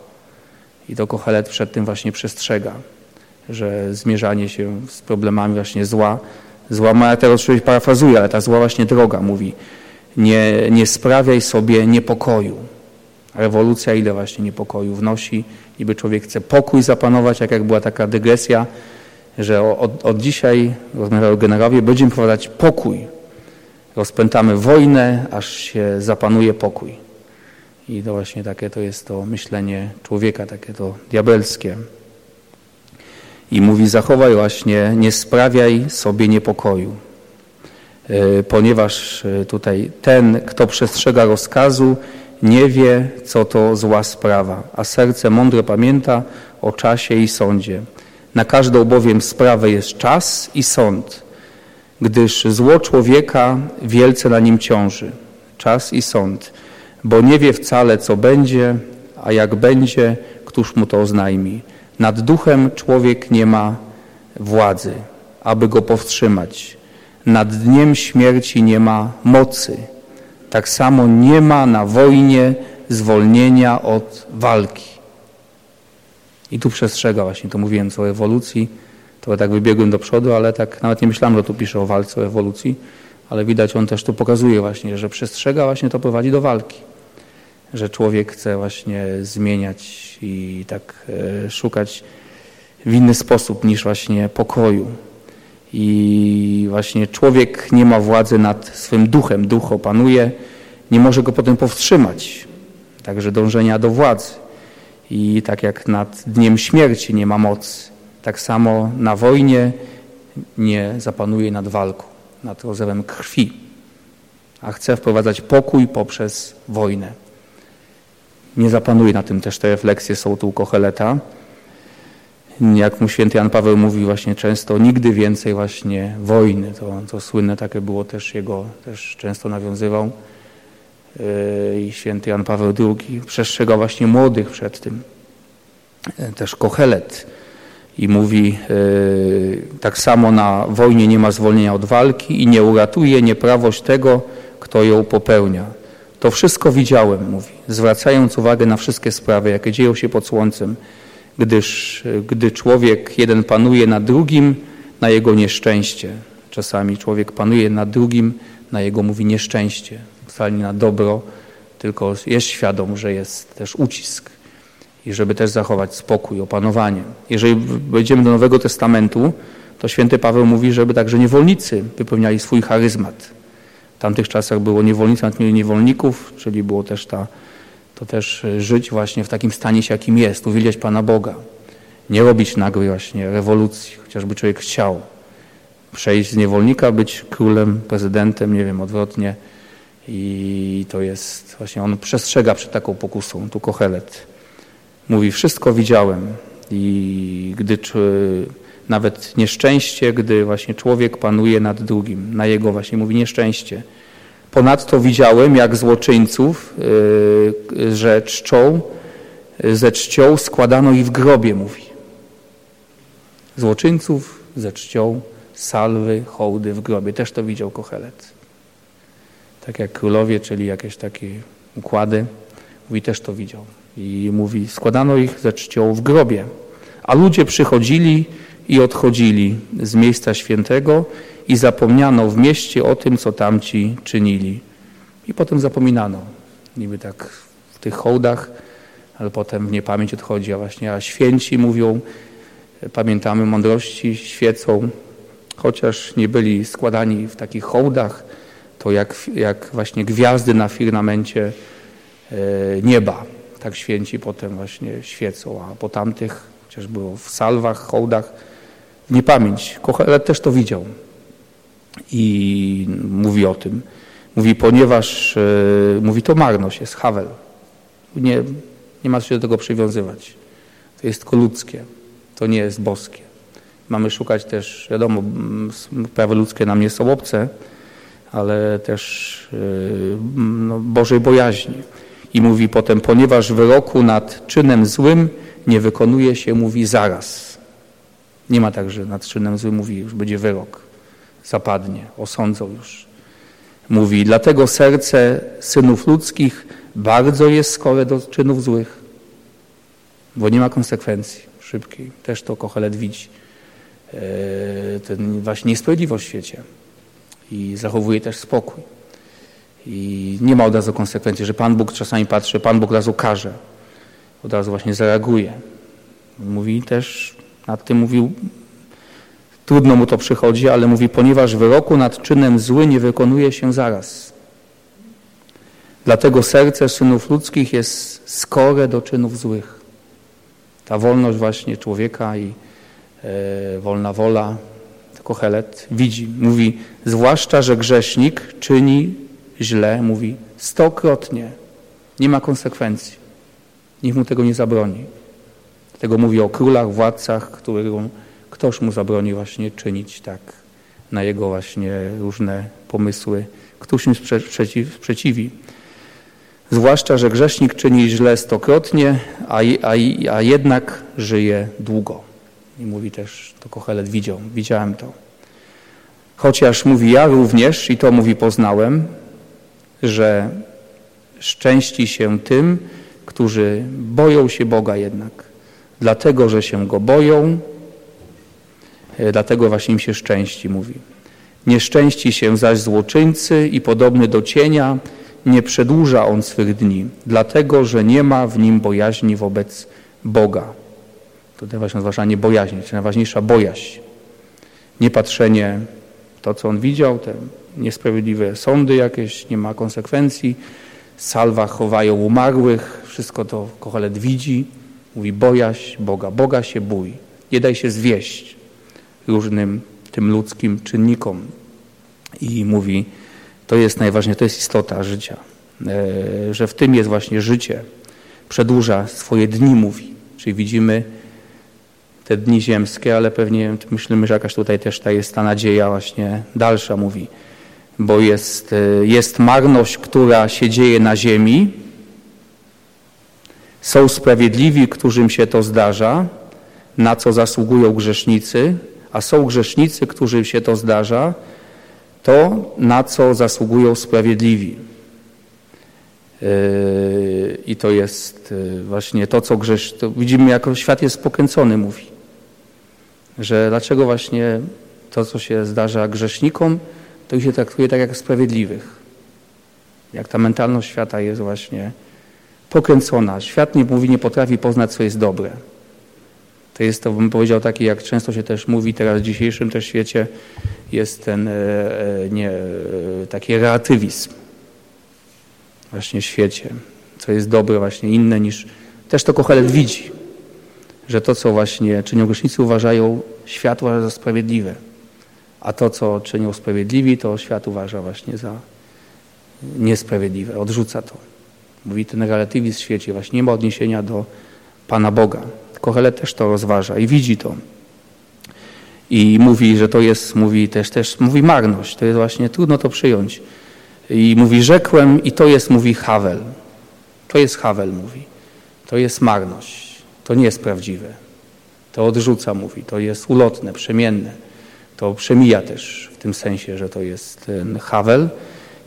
I to Kochelet przed tym właśnie przestrzega, że zmierzanie się z problemami właśnie zła, zła ma, ja teraz oczywiście parafrazuję, ale ta zła właśnie droga mówi, nie, nie sprawiaj sobie niepokoju. Rewolucja ile właśnie niepokoju wnosi, niby człowiek chce pokój zapanować, jak jak była taka dygresja, że od, od dzisiaj, rozmawiają generałowie, będziemy wprowadzać pokój. Rozpętamy wojnę, aż się zapanuje pokój. I to właśnie takie to jest to myślenie człowieka, takie to diabelskie. I mówi, zachowaj właśnie, nie sprawiaj sobie niepokoju, e, ponieważ e, tutaj ten, kto przestrzega rozkazu, nie wie, co to zła sprawa, a serce mądre pamięta o czasie i sądzie. Na każdą bowiem sprawę jest czas i sąd, gdyż zło człowieka wielce na nim ciąży. Czas i sąd, bo nie wie wcale, co będzie, a jak będzie, któż mu to oznajmi. Nad duchem człowiek nie ma władzy, aby go powstrzymać. Nad dniem śmierci nie ma mocy. Tak samo nie ma na wojnie zwolnienia od walki. I tu przestrzega właśnie, to mówiłem co o ewolucji, to tak wybiegłem do przodu, ale tak nawet nie myślałem, że tu pisze o walce, o ewolucji, ale widać on też tu pokazuje właśnie, że przestrzega właśnie to prowadzi do walki. że człowiek chce właśnie zmieniać i tak e, szukać w inny sposób niż właśnie pokoju. I właśnie człowiek nie ma władzy nad swym duchem. Duch opanuje, nie może go potem powstrzymać. Także dążenia do władzy. I tak jak nad dniem śmierci nie ma mocy, tak samo na wojnie nie zapanuje nad walką, nad rozewem krwi, a chce wprowadzać pokój poprzez wojnę. Nie zapanuje na tym też te refleksje są tu Kocheleta. Jak mu święty Jan Paweł mówi właśnie często, nigdy więcej właśnie wojny. To, to słynne takie było też jego, też często nawiązywał. Yy, I święty Jan Paweł II przestrzegał właśnie młodych przed tym. Yy, też Kochelet i mówi yy, tak samo na wojnie nie ma zwolnienia od walki i nie uratuje nieprawość tego, kto ją popełnia. To wszystko widziałem, mówi, zwracając uwagę na wszystkie sprawy, jakie dzieją się pod słońcem, gdyż gdy człowiek jeden panuje nad drugim, na jego nieszczęście. Czasami człowiek panuje nad drugim, na jego mówi nieszczęście. Wcale nie na dobro, tylko jest świadom, że jest też ucisk i żeby też zachować spokój, opanowanie. Jeżeli wejdziemy do Nowego Testamentu, to święty Paweł mówi, żeby także niewolnicy wypełniali swój charyzmat. W tamtych czasach było niewolnicy nad mieli niewolników, czyli było też ta, to też żyć właśnie w takim stanie, jakim jest, uwielbiać Pana Boga. Nie robić nagłej właśnie rewolucji, chociażby człowiek chciał przejść z niewolnika, być królem, prezydentem, nie wiem, odwrotnie. I to jest właśnie, on przestrzega przed taką pokusą, tu Kochelet. Mówi, wszystko widziałem i gdy nawet nieszczęście, gdy właśnie człowiek panuje nad drugim, na jego właśnie mówi nieszczęście. Ponadto widziałem, jak złoczyńców, yy, że czczą, ze czcią składano i w grobie, mówi. Złoczyńców ze czcią, salwy, hołdy w grobie. Też to widział Kochelet. Tak jak królowie, czyli jakieś takie układy. Mówi, też to widział. I mówi, składano ich ze czcią w grobie. A ludzie przychodzili i odchodzili z miejsca świętego i zapomniano w mieście o tym, co tamci czynili. I potem zapominano. Niby tak w tych hołdach, ale potem w niepamięć odchodzi. A właśnie a święci mówią, pamiętamy mądrości, świecą, chociaż nie byli składani w takich hołdach, to jak, jak właśnie gwiazdy na firmamencie e, nieba. Tak święci potem właśnie świecą, a po tamtych, chociaż było w salwach, hołdach, niepamięć. Kochelet też to widział i mówi o tym. Mówi, ponieważ, e, mówi to marność, jest Havel. Nie, nie ma się do tego przywiązywać. To jest tylko ludzkie, to nie jest boskie. Mamy szukać też, wiadomo, prawa ludzkie nam nie są obce, ale też e, no, Bożej bojaźni. I mówi potem, ponieważ wyroku nad czynem złym nie wykonuje się, mówi zaraz. Nie ma tak, że nad czynem złym mówi, już będzie wyrok, zapadnie, osądzą już. Mówi, dlatego serce synów ludzkich bardzo jest skore do czynów złych, bo nie ma konsekwencji szybkiej. Też to Kochelet widzi. E, ten właśnie niesprawiedliwość w świecie i zachowuje też spokój. I nie ma od razu konsekwencji, że Pan Bóg czasami patrzy, Pan Bóg od razu każe, od razu właśnie zareaguje. Mówi też, nad tym mówił, trudno mu to przychodzi, ale mówi, ponieważ wyroku nad czynem zły nie wykonuje się zaraz. Dlatego serce synów ludzkich jest skore do czynów złych. Ta wolność właśnie człowieka i e, wolna wola, Kochelet widzi, mówi, zwłaszcza, że grzesznik czyni źle, mówi stokrotnie. Nie ma konsekwencji. Nikt mu tego nie zabroni. Tego mówi o królach, władcach, którym ktoś mu zabroni właśnie czynić tak na jego właśnie różne pomysły. Ktoś im sprzeciw, sprzeciwi. Zwłaszcza, że grzesznik czyni źle stokrotnie, a, a, a jednak żyje długo. I mówi też, to Kochelet widział, widziałem to. Chociaż mówi ja również, i to mówi poznałem, że szczęści się tym, którzy boją się Boga jednak. Dlatego, że się Go boją, dlatego właśnie im się szczęści mówi. Nieszczęści się zaś złoczyńcy i podobny do cienia nie przedłuża on swych dni, dlatego że nie ma w nim bojaźni wobec Boga. Tutaj właśnie zważanie bojaźni, czyli najważniejsza bojaźń. Nie patrzenie to, co on widział, te niesprawiedliwe sądy jakieś, nie ma konsekwencji. Salwa chowają umarłych, wszystko to Kochelet widzi. Mówi bojaź Boga, Boga się bój. Nie daj się zwieść różnym tym ludzkim czynnikom. I mówi, to jest najważniejsze, to jest istota życia, e, że w tym jest właśnie życie. Przedłuża swoje dni, mówi. Czyli widzimy te dni ziemskie, ale pewnie myślimy, że jakaś tutaj też ta jest ta nadzieja właśnie dalsza, mówi. Bo jest, e, jest marność, która się dzieje na ziemi. Są sprawiedliwi, którym się to zdarza, na co zasługują grzesznicy, a są grzesznicy, którym się to zdarza, to, na co zasługują sprawiedliwi. Yy, I to jest yy, właśnie to, co grzesz. To widzimy, jak świat jest pokręcony, mówi. Że dlaczego właśnie to, co się zdarza grzesznikom, to ich się traktuje tak jak sprawiedliwych. Jak ta mentalność świata jest właśnie pokręcona. Świat nie mówi, nie potrafi poznać, co jest dobre. To jest to, bym powiedział, taki, jak często się też mówi teraz w dzisiejszym też świecie, jest ten e, e, nie, e, taki relatywizm właśnie w świecie, co jest dobre właśnie inne niż, też to Kochelet widzi, że to, co właśnie czynią grzesznicy uważają, świat uważa za sprawiedliwe, a to, co czynią sprawiedliwi, to świat uważa właśnie za niesprawiedliwe, odrzuca to. Mówi ten relatywizm w świecie, właśnie nie ma odniesienia do Pana Boga. Kohelet też to rozważa i widzi to. I mówi, że to jest, mówi też, też mówi marność. To jest właśnie, trudno to przyjąć. I mówi, rzekłem i to jest, mówi Havel. To jest Havel, mówi. To jest marność. To nie jest prawdziwe. To odrzuca, mówi. To jest ulotne, przemienne. To przemija też w tym sensie, że to jest ten Havel.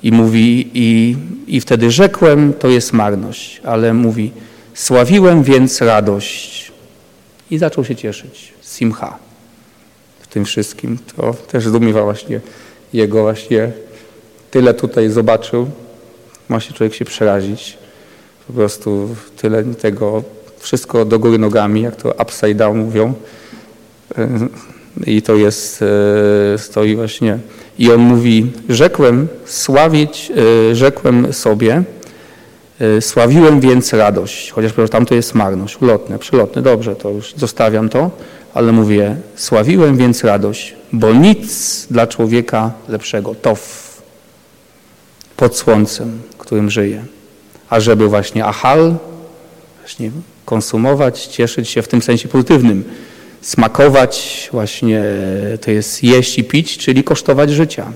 I mówi, i, i wtedy rzekłem, to jest marność. Ale mówi, sławiłem więc radość i zaczął się cieszyć. Simcha w tym wszystkim. To też zdumiewa właśnie jego właśnie tyle tutaj zobaczył. Ma się człowiek się przerazić. Po prostu tyle tego, wszystko do góry nogami, jak to upside down mówią. I to jest, e, stoi właśnie. I on mówi, rzekłem sławić, e, rzekłem sobie, sławiłem więc radość, chociaż tam to jest marność, ulotne, przylotne, dobrze, to już zostawiam to, ale mówię, sławiłem więc radość, bo nic dla człowieka lepszego, tof, pod słońcem, którym żyje, ażeby właśnie achal, właśnie konsumować, cieszyć się w tym sensie pozytywnym, smakować, właśnie to jest jeść i pić, czyli kosztować życia,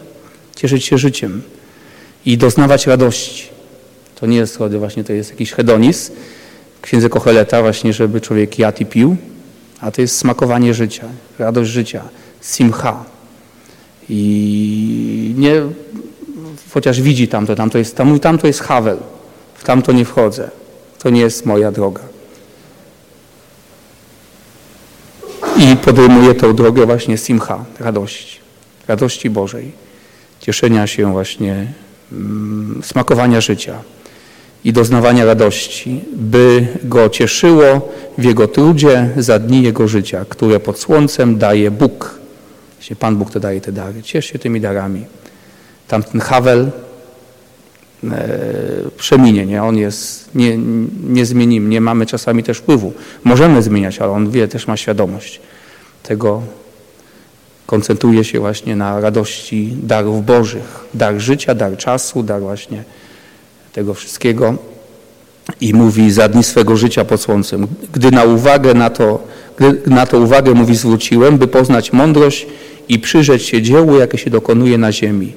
cieszyć się życiem. I doznawać radości. To nie jest schody, właśnie to jest jakiś hedonizm. Księdze Kocheleta właśnie, żeby człowiek jadł i pił, a to jest smakowanie życia, radość życia, simcha. I nie, chociaż widzi tamto, tamto jest, tam, tamto jest Havel, w tamto nie wchodzę. To nie jest moja droga. I podejmuje tę drogę właśnie simcha, radości, radości Bożej, cieszenia się właśnie, mm, smakowania życia i doznawania radości, by go cieszyło w jego trudzie za dni jego życia, które pod słońcem daje Bóg. Właśnie Pan Bóg to daje te dary. Ciesz się tymi darami. Tamten Havel e, przeminie, nie? On jest nie, nie zmienimy, nie mamy czasami też wpływu. Możemy zmieniać, ale on wie, też ma świadomość tego. Koncentruje się właśnie na radości darów Bożych. Dar życia, dar czasu, dar właśnie tego wszystkiego i mówi za dni swego życia pod słońcem. Gdy na uwagę na to, gdy na to uwagę mówi zwróciłem, by poznać mądrość i przyrzeć się dziełu, jakie się dokonuje na ziemi.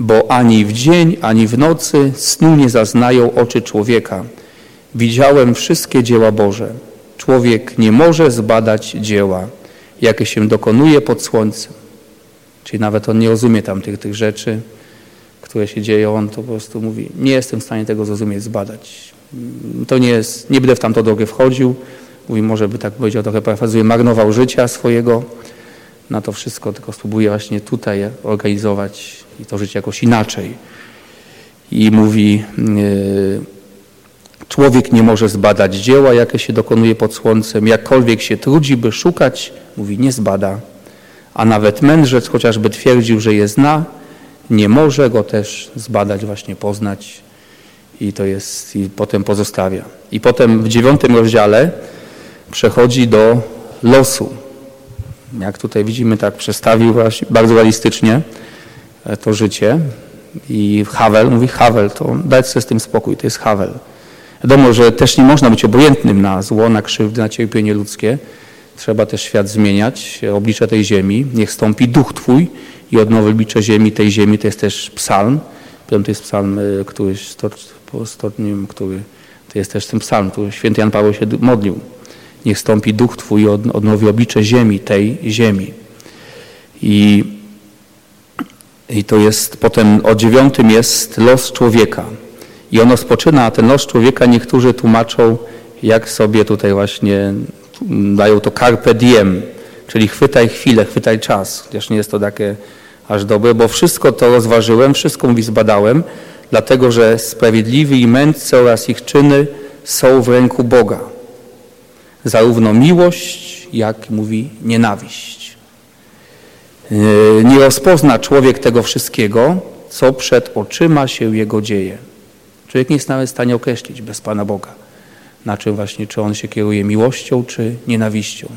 Bo ani w dzień, ani w nocy snu nie zaznają oczy człowieka. Widziałem wszystkie dzieła Boże. Człowiek nie może zbadać dzieła, jakie się dokonuje pod słońcem. Czyli nawet on nie rozumie tam tych, tych rzeczy, które się dzieją, on to po prostu mówi, nie jestem w stanie tego zrozumieć, zbadać. To nie jest, nie będę w tamtą drogę wchodził. Mówi, może by tak powiedział, trochę parafrazuję, marnował życia swojego na to wszystko, tylko spróbuję właśnie tutaj organizować i to życie jakoś inaczej. i mówi człowiek nie może zbadać dzieła, jakie się dokonuje pod słońcem, jakkolwiek się trudzi, by szukać, mówi nie zbada. A nawet mędrzec chociażby twierdził, że je zna, nie może go też zbadać, właśnie poznać i to jest, i potem pozostawia. I potem w dziewiątym rozdziale przechodzi do losu. Jak tutaj widzimy, tak przestawił bardzo realistycznie e, to życie. I Havel mówi, Havel, to dać sobie z tym spokój, to jest Havel. Wiadomo, że też nie można być obojętnym na zło, na krzywdy, na cierpienie ludzkie. Trzeba też świat zmieniać, oblicze tej ziemi. Niech stąpi duch Twój i odnowy oblicze ziemi, tej ziemi. To jest też psalm. To jest psalm, e, który, który to jest też ten psalm, który święty Jan Paweł się modlił. Niech stąpi duch Twój i odnowi oblicze ziemi, tej ziemi. I, I to jest potem o dziewiątym jest los człowieka. I ono spoczyna, a ten los człowieka niektórzy tłumaczą, jak sobie tutaj właśnie dają to carpe diem, czyli chwytaj chwilę, chwytaj czas. Chociaż nie jest to takie aż dobre, bo wszystko to rozważyłem, wszystko mówi zbadałem, dlatego że sprawiedliwi i mędrcy oraz ich czyny są w ręku Boga. Zarówno miłość, jak mówi nienawiść. Yy, nie rozpozna człowiek tego wszystkiego, co przed oczyma się jego dzieje. Człowiek nie jest nawet w stanie określić bez Pana Boga, na czym właśnie, czy on się kieruje miłością, czy nienawiścią.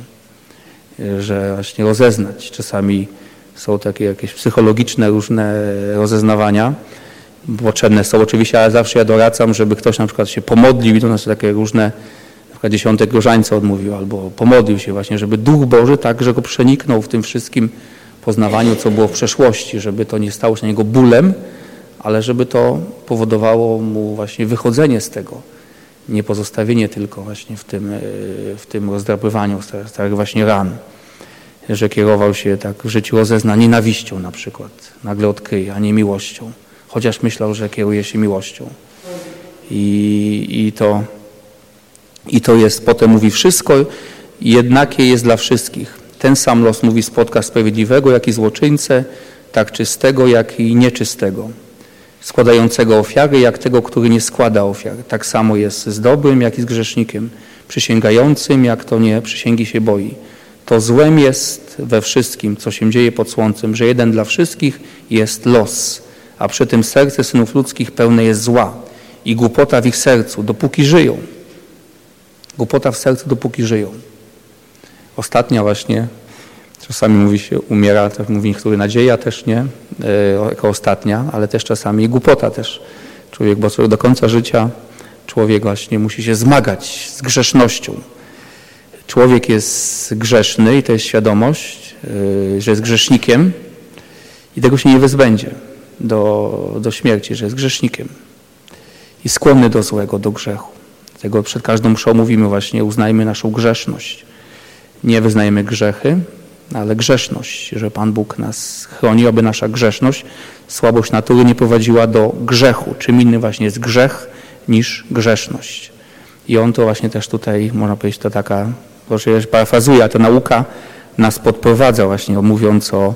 Że właśnie rozeznać. Czasami są takie jakieś psychologiczne różne rozeznawania, potrzebne są oczywiście, ale zawsze ja doradzam, żeby ktoś na przykład się pomodlił i to znaczy takie różne, przykład dziesiątek różańca odmówił, albo pomodlił się właśnie, żeby Duch Boży tak, że go przeniknął w tym wszystkim poznawaniu, co było w przeszłości, żeby to nie stało się na niego bólem, ale żeby to powodowało mu właśnie wychodzenie z tego, nie pozostawienie tylko właśnie w tym, e, w tym rozdrapywaniu starych właśnie ran, że kierował się tak w życiu rozezna nienawiścią na przykład, nagle odkryje, a nie miłością chociaż myślał, że kieruje się miłością. I, i, to, I to jest, potem mówi, wszystko jednakie jest dla wszystkich. Ten sam los mówi spotka sprawiedliwego, jak i złoczyńcę, tak czystego, jak i nieczystego. Składającego ofiary, jak tego, który nie składa ofiar. Tak samo jest z dobrym, jak i z grzesznikiem. Przysięgającym, jak to nie przysięgi się boi. To złem jest we wszystkim, co się dzieje pod słońcem, że jeden dla wszystkich jest los a przy tym serce synów ludzkich pełne jest zła i głupota w ich sercu, dopóki żyją. Głupota w sercu, dopóki żyją. Ostatnia właśnie, czasami mówi się umiera, tak mówi niektóry nadzieja też nie, e, jako ostatnia, ale też czasami głupota też. Człowiek, bo do końca życia człowiek właśnie musi się zmagać z grzesznością. Człowiek jest grzeszny i to jest świadomość, e, że jest grzesznikiem i tego się nie wyzbędzie do, do śmierci, że jest grzesznikiem i skłonny do złego, do grzechu. Dlatego przed każdą mszą mówimy właśnie, uznajmy naszą grzeszność. Nie wyznajemy grzechy, ale grzeszność, że Pan Bóg nas chroni, aby nasza grzeszność, słabość natury nie prowadziła do grzechu. Czym innym właśnie jest grzech niż grzeszność. I on to właśnie też tutaj, można powiedzieć, to taka, proszę, parafrazuję, a to nauka nas podprowadza właśnie, mówiąc o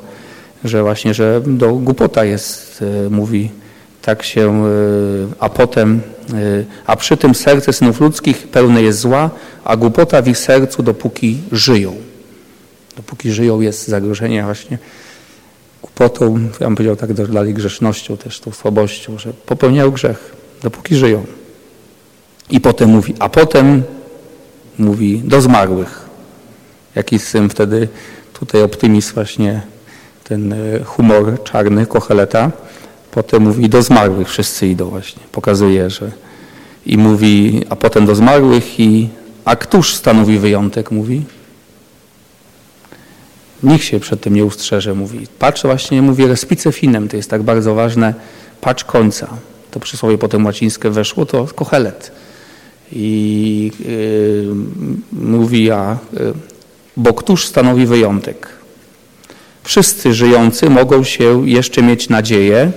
że właśnie, że do głupota jest, e, mówi tak się, e, a potem, e, a przy tym serce synów ludzkich pełne jest zła, a głupota w ich sercu dopóki żyją. Dopóki żyją jest zagrożenie właśnie głupotą, ja bym powiedział tak dalej grzesznością też, tą słabością, że popełniają grzech, dopóki żyją. I potem mówi, a potem mówi do zmarłych. Jaki syn wtedy tutaj optymizm właśnie ten e, humor czarny Kocheleta. Potem mówi, do zmarłych wszyscy idą właśnie. Pokazuje, że i mówi, a potem do zmarłych i a któż stanowi wyjątek, mówi? Nikt się przed tym nie ustrzeże, mówi. Patrz właśnie, mówi respice finem, to jest tak bardzo ważne, patrz końca. To przysłowie potem łacińskie weszło, to Kochelet. I yy, mówi, a yy, bo któż stanowi wyjątek? Wszyscy żyjący mogą się jeszcze mieć nadzieję,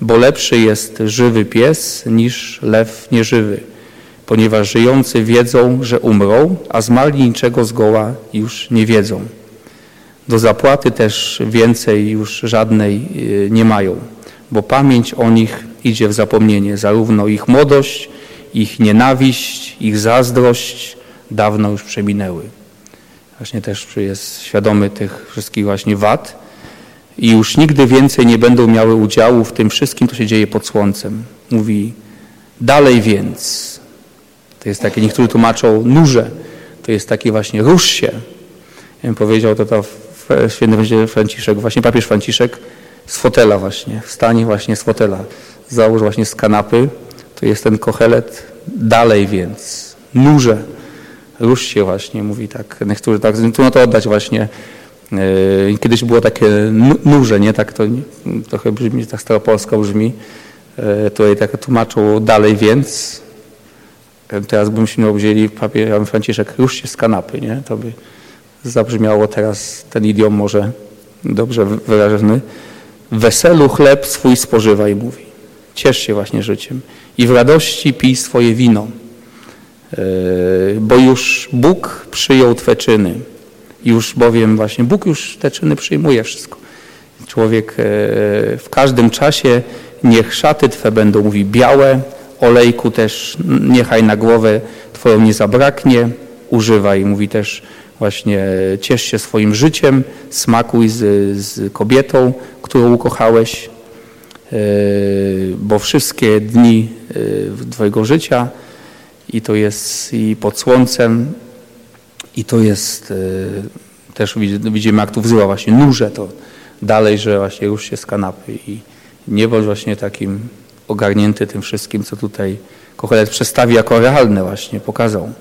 bo lepszy jest żywy pies niż lew nieżywy, ponieważ żyjący wiedzą, że umrą, a zmarli niczego zgoła już nie wiedzą. Do zapłaty też więcej już żadnej y, nie mają, bo pamięć o nich idzie w zapomnienie. Zarówno ich młodość, ich nienawiść, ich zazdrość dawno już przeminęły. Właśnie też jest świadomy tych wszystkich właśnie wad i już nigdy więcej nie będą miały udziału w tym wszystkim, co się dzieje pod słońcem. Mówi dalej więc. To jest takie, niektórzy tłumaczą nurze. To jest taki właśnie rusz się. Ja bym powiedział to, to święty Franciszek, właśnie papież Franciszek z fotela właśnie, wstanie właśnie z fotela. Załóż właśnie z kanapy, to jest ten kochelet, dalej więc, nurze, rusz się właśnie, mówi tak, niektórzy tak, trudno to oddać właśnie, yy, kiedyś było takie nurze, nie, tak to trochę brzmi, tak staropolsko brzmi, yy, tutaj tak tłumaczą dalej więc, teraz byśmy wzięli papier Franciszek, rusz się z kanapy, nie, to by zabrzmiało teraz ten idiom może dobrze wyrażony, weselu chleb swój spożywaj, mówi. Ciesz się właśnie życiem i w radości pij swoje wino, e, bo już Bóg przyjął Twe czyny. Już bowiem właśnie Bóg już te czyny przyjmuje wszystko. Człowiek e, w każdym czasie niech szaty Twe będą, mówi, białe, olejku też niechaj na głowę Twoją nie zabraknie, używaj, mówi też właśnie ciesz się swoim życiem, smakuj z, z kobietą, którą ukochałeś, e, bo wszystkie dni e, Twojego życia i to jest i pod słońcem i to jest e, też widzimy jak tu wzywa właśnie nurze to dalej, że właśnie już się z kanapy i nie bądź właśnie takim ogarnięty tym wszystkim, co tutaj Kochelet przedstawi jako realne właśnie, pokazał.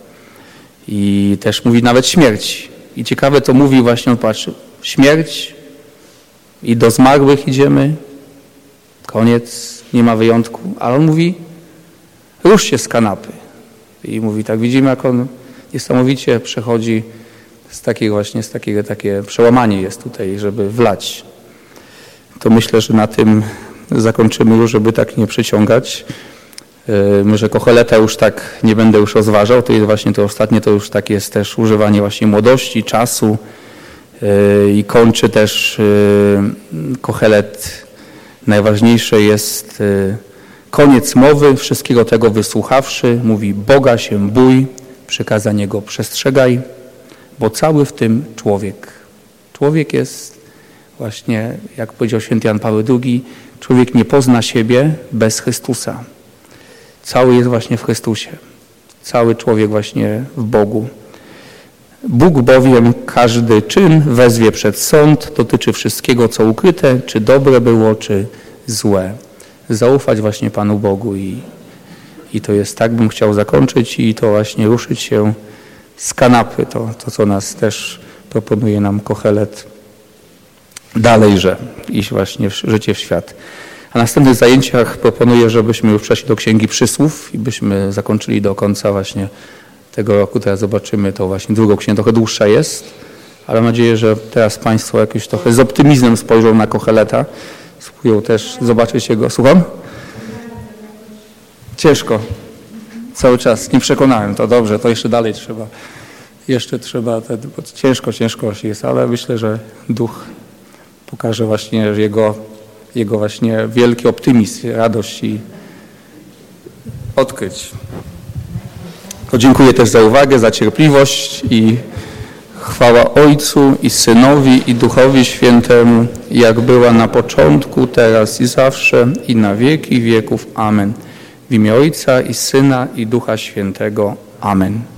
I też mówi nawet śmierć. I ciekawe to mówi właśnie, on patrzy, śmierć i do zmarłych idziemy, koniec, nie ma wyjątku, ale on mówi, rusz się z kanapy. I mówi, tak widzimy, jak on niesamowicie przechodzi z takiego właśnie, z takiego, takie przełamanie jest tutaj, żeby wlać. To myślę, że na tym zakończymy już, żeby tak nie przeciągać. E, może Kocheleta już tak nie będę już rozważał, to jest właśnie to ostatnie, to już tak jest też używanie właśnie młodości, czasu e, i kończy też e, Kochelet. Najważniejsze jest koniec mowy, wszystkiego tego wysłuchawszy, mówi Boga się bój, przekazań Jego przestrzegaj, bo cały w tym człowiek. Człowiek jest właśnie, jak powiedział święty Jan Paweł II, człowiek nie pozna siebie bez Chrystusa. Cały jest właśnie w Chrystusie. Cały człowiek właśnie w Bogu. Bóg bowiem każdy czyn wezwie przed sąd, dotyczy wszystkiego, co ukryte, czy dobre było, czy złe. Zaufać właśnie Panu Bogu i, i to jest tak, bym chciał zakończyć i to właśnie ruszyć się z kanapy, to, to co nas też proponuje nam Kochelet dalejże iść właśnie w życie w świat. A na następnych zajęciach proponuję, żebyśmy już przeszli do Księgi Przysłów i byśmy zakończyli do końca właśnie tego roku. Teraz zobaczymy to właśnie drugą księgę, trochę dłuższa jest, ale mam nadzieję, że teraz Państwo jakoś trochę z optymizmem spojrzą na Kocheleta. Spróbują też zobaczyć jego... Słucham? Ciężko. Cały czas. Nie przekonałem. To dobrze, to jeszcze dalej trzeba. Jeszcze trzeba, ciężko, ciężko jest, ale myślę, że duch pokaże właśnie jego jego właśnie wielki optymizm, radość i odkryć. To dziękuję też za uwagę, za cierpliwość i chwała Ojcu i Synowi i Duchowi Świętemu, jak była na początku, teraz i zawsze i na wieki wieków. Amen. W imię Ojca i Syna i Ducha Świętego. Amen.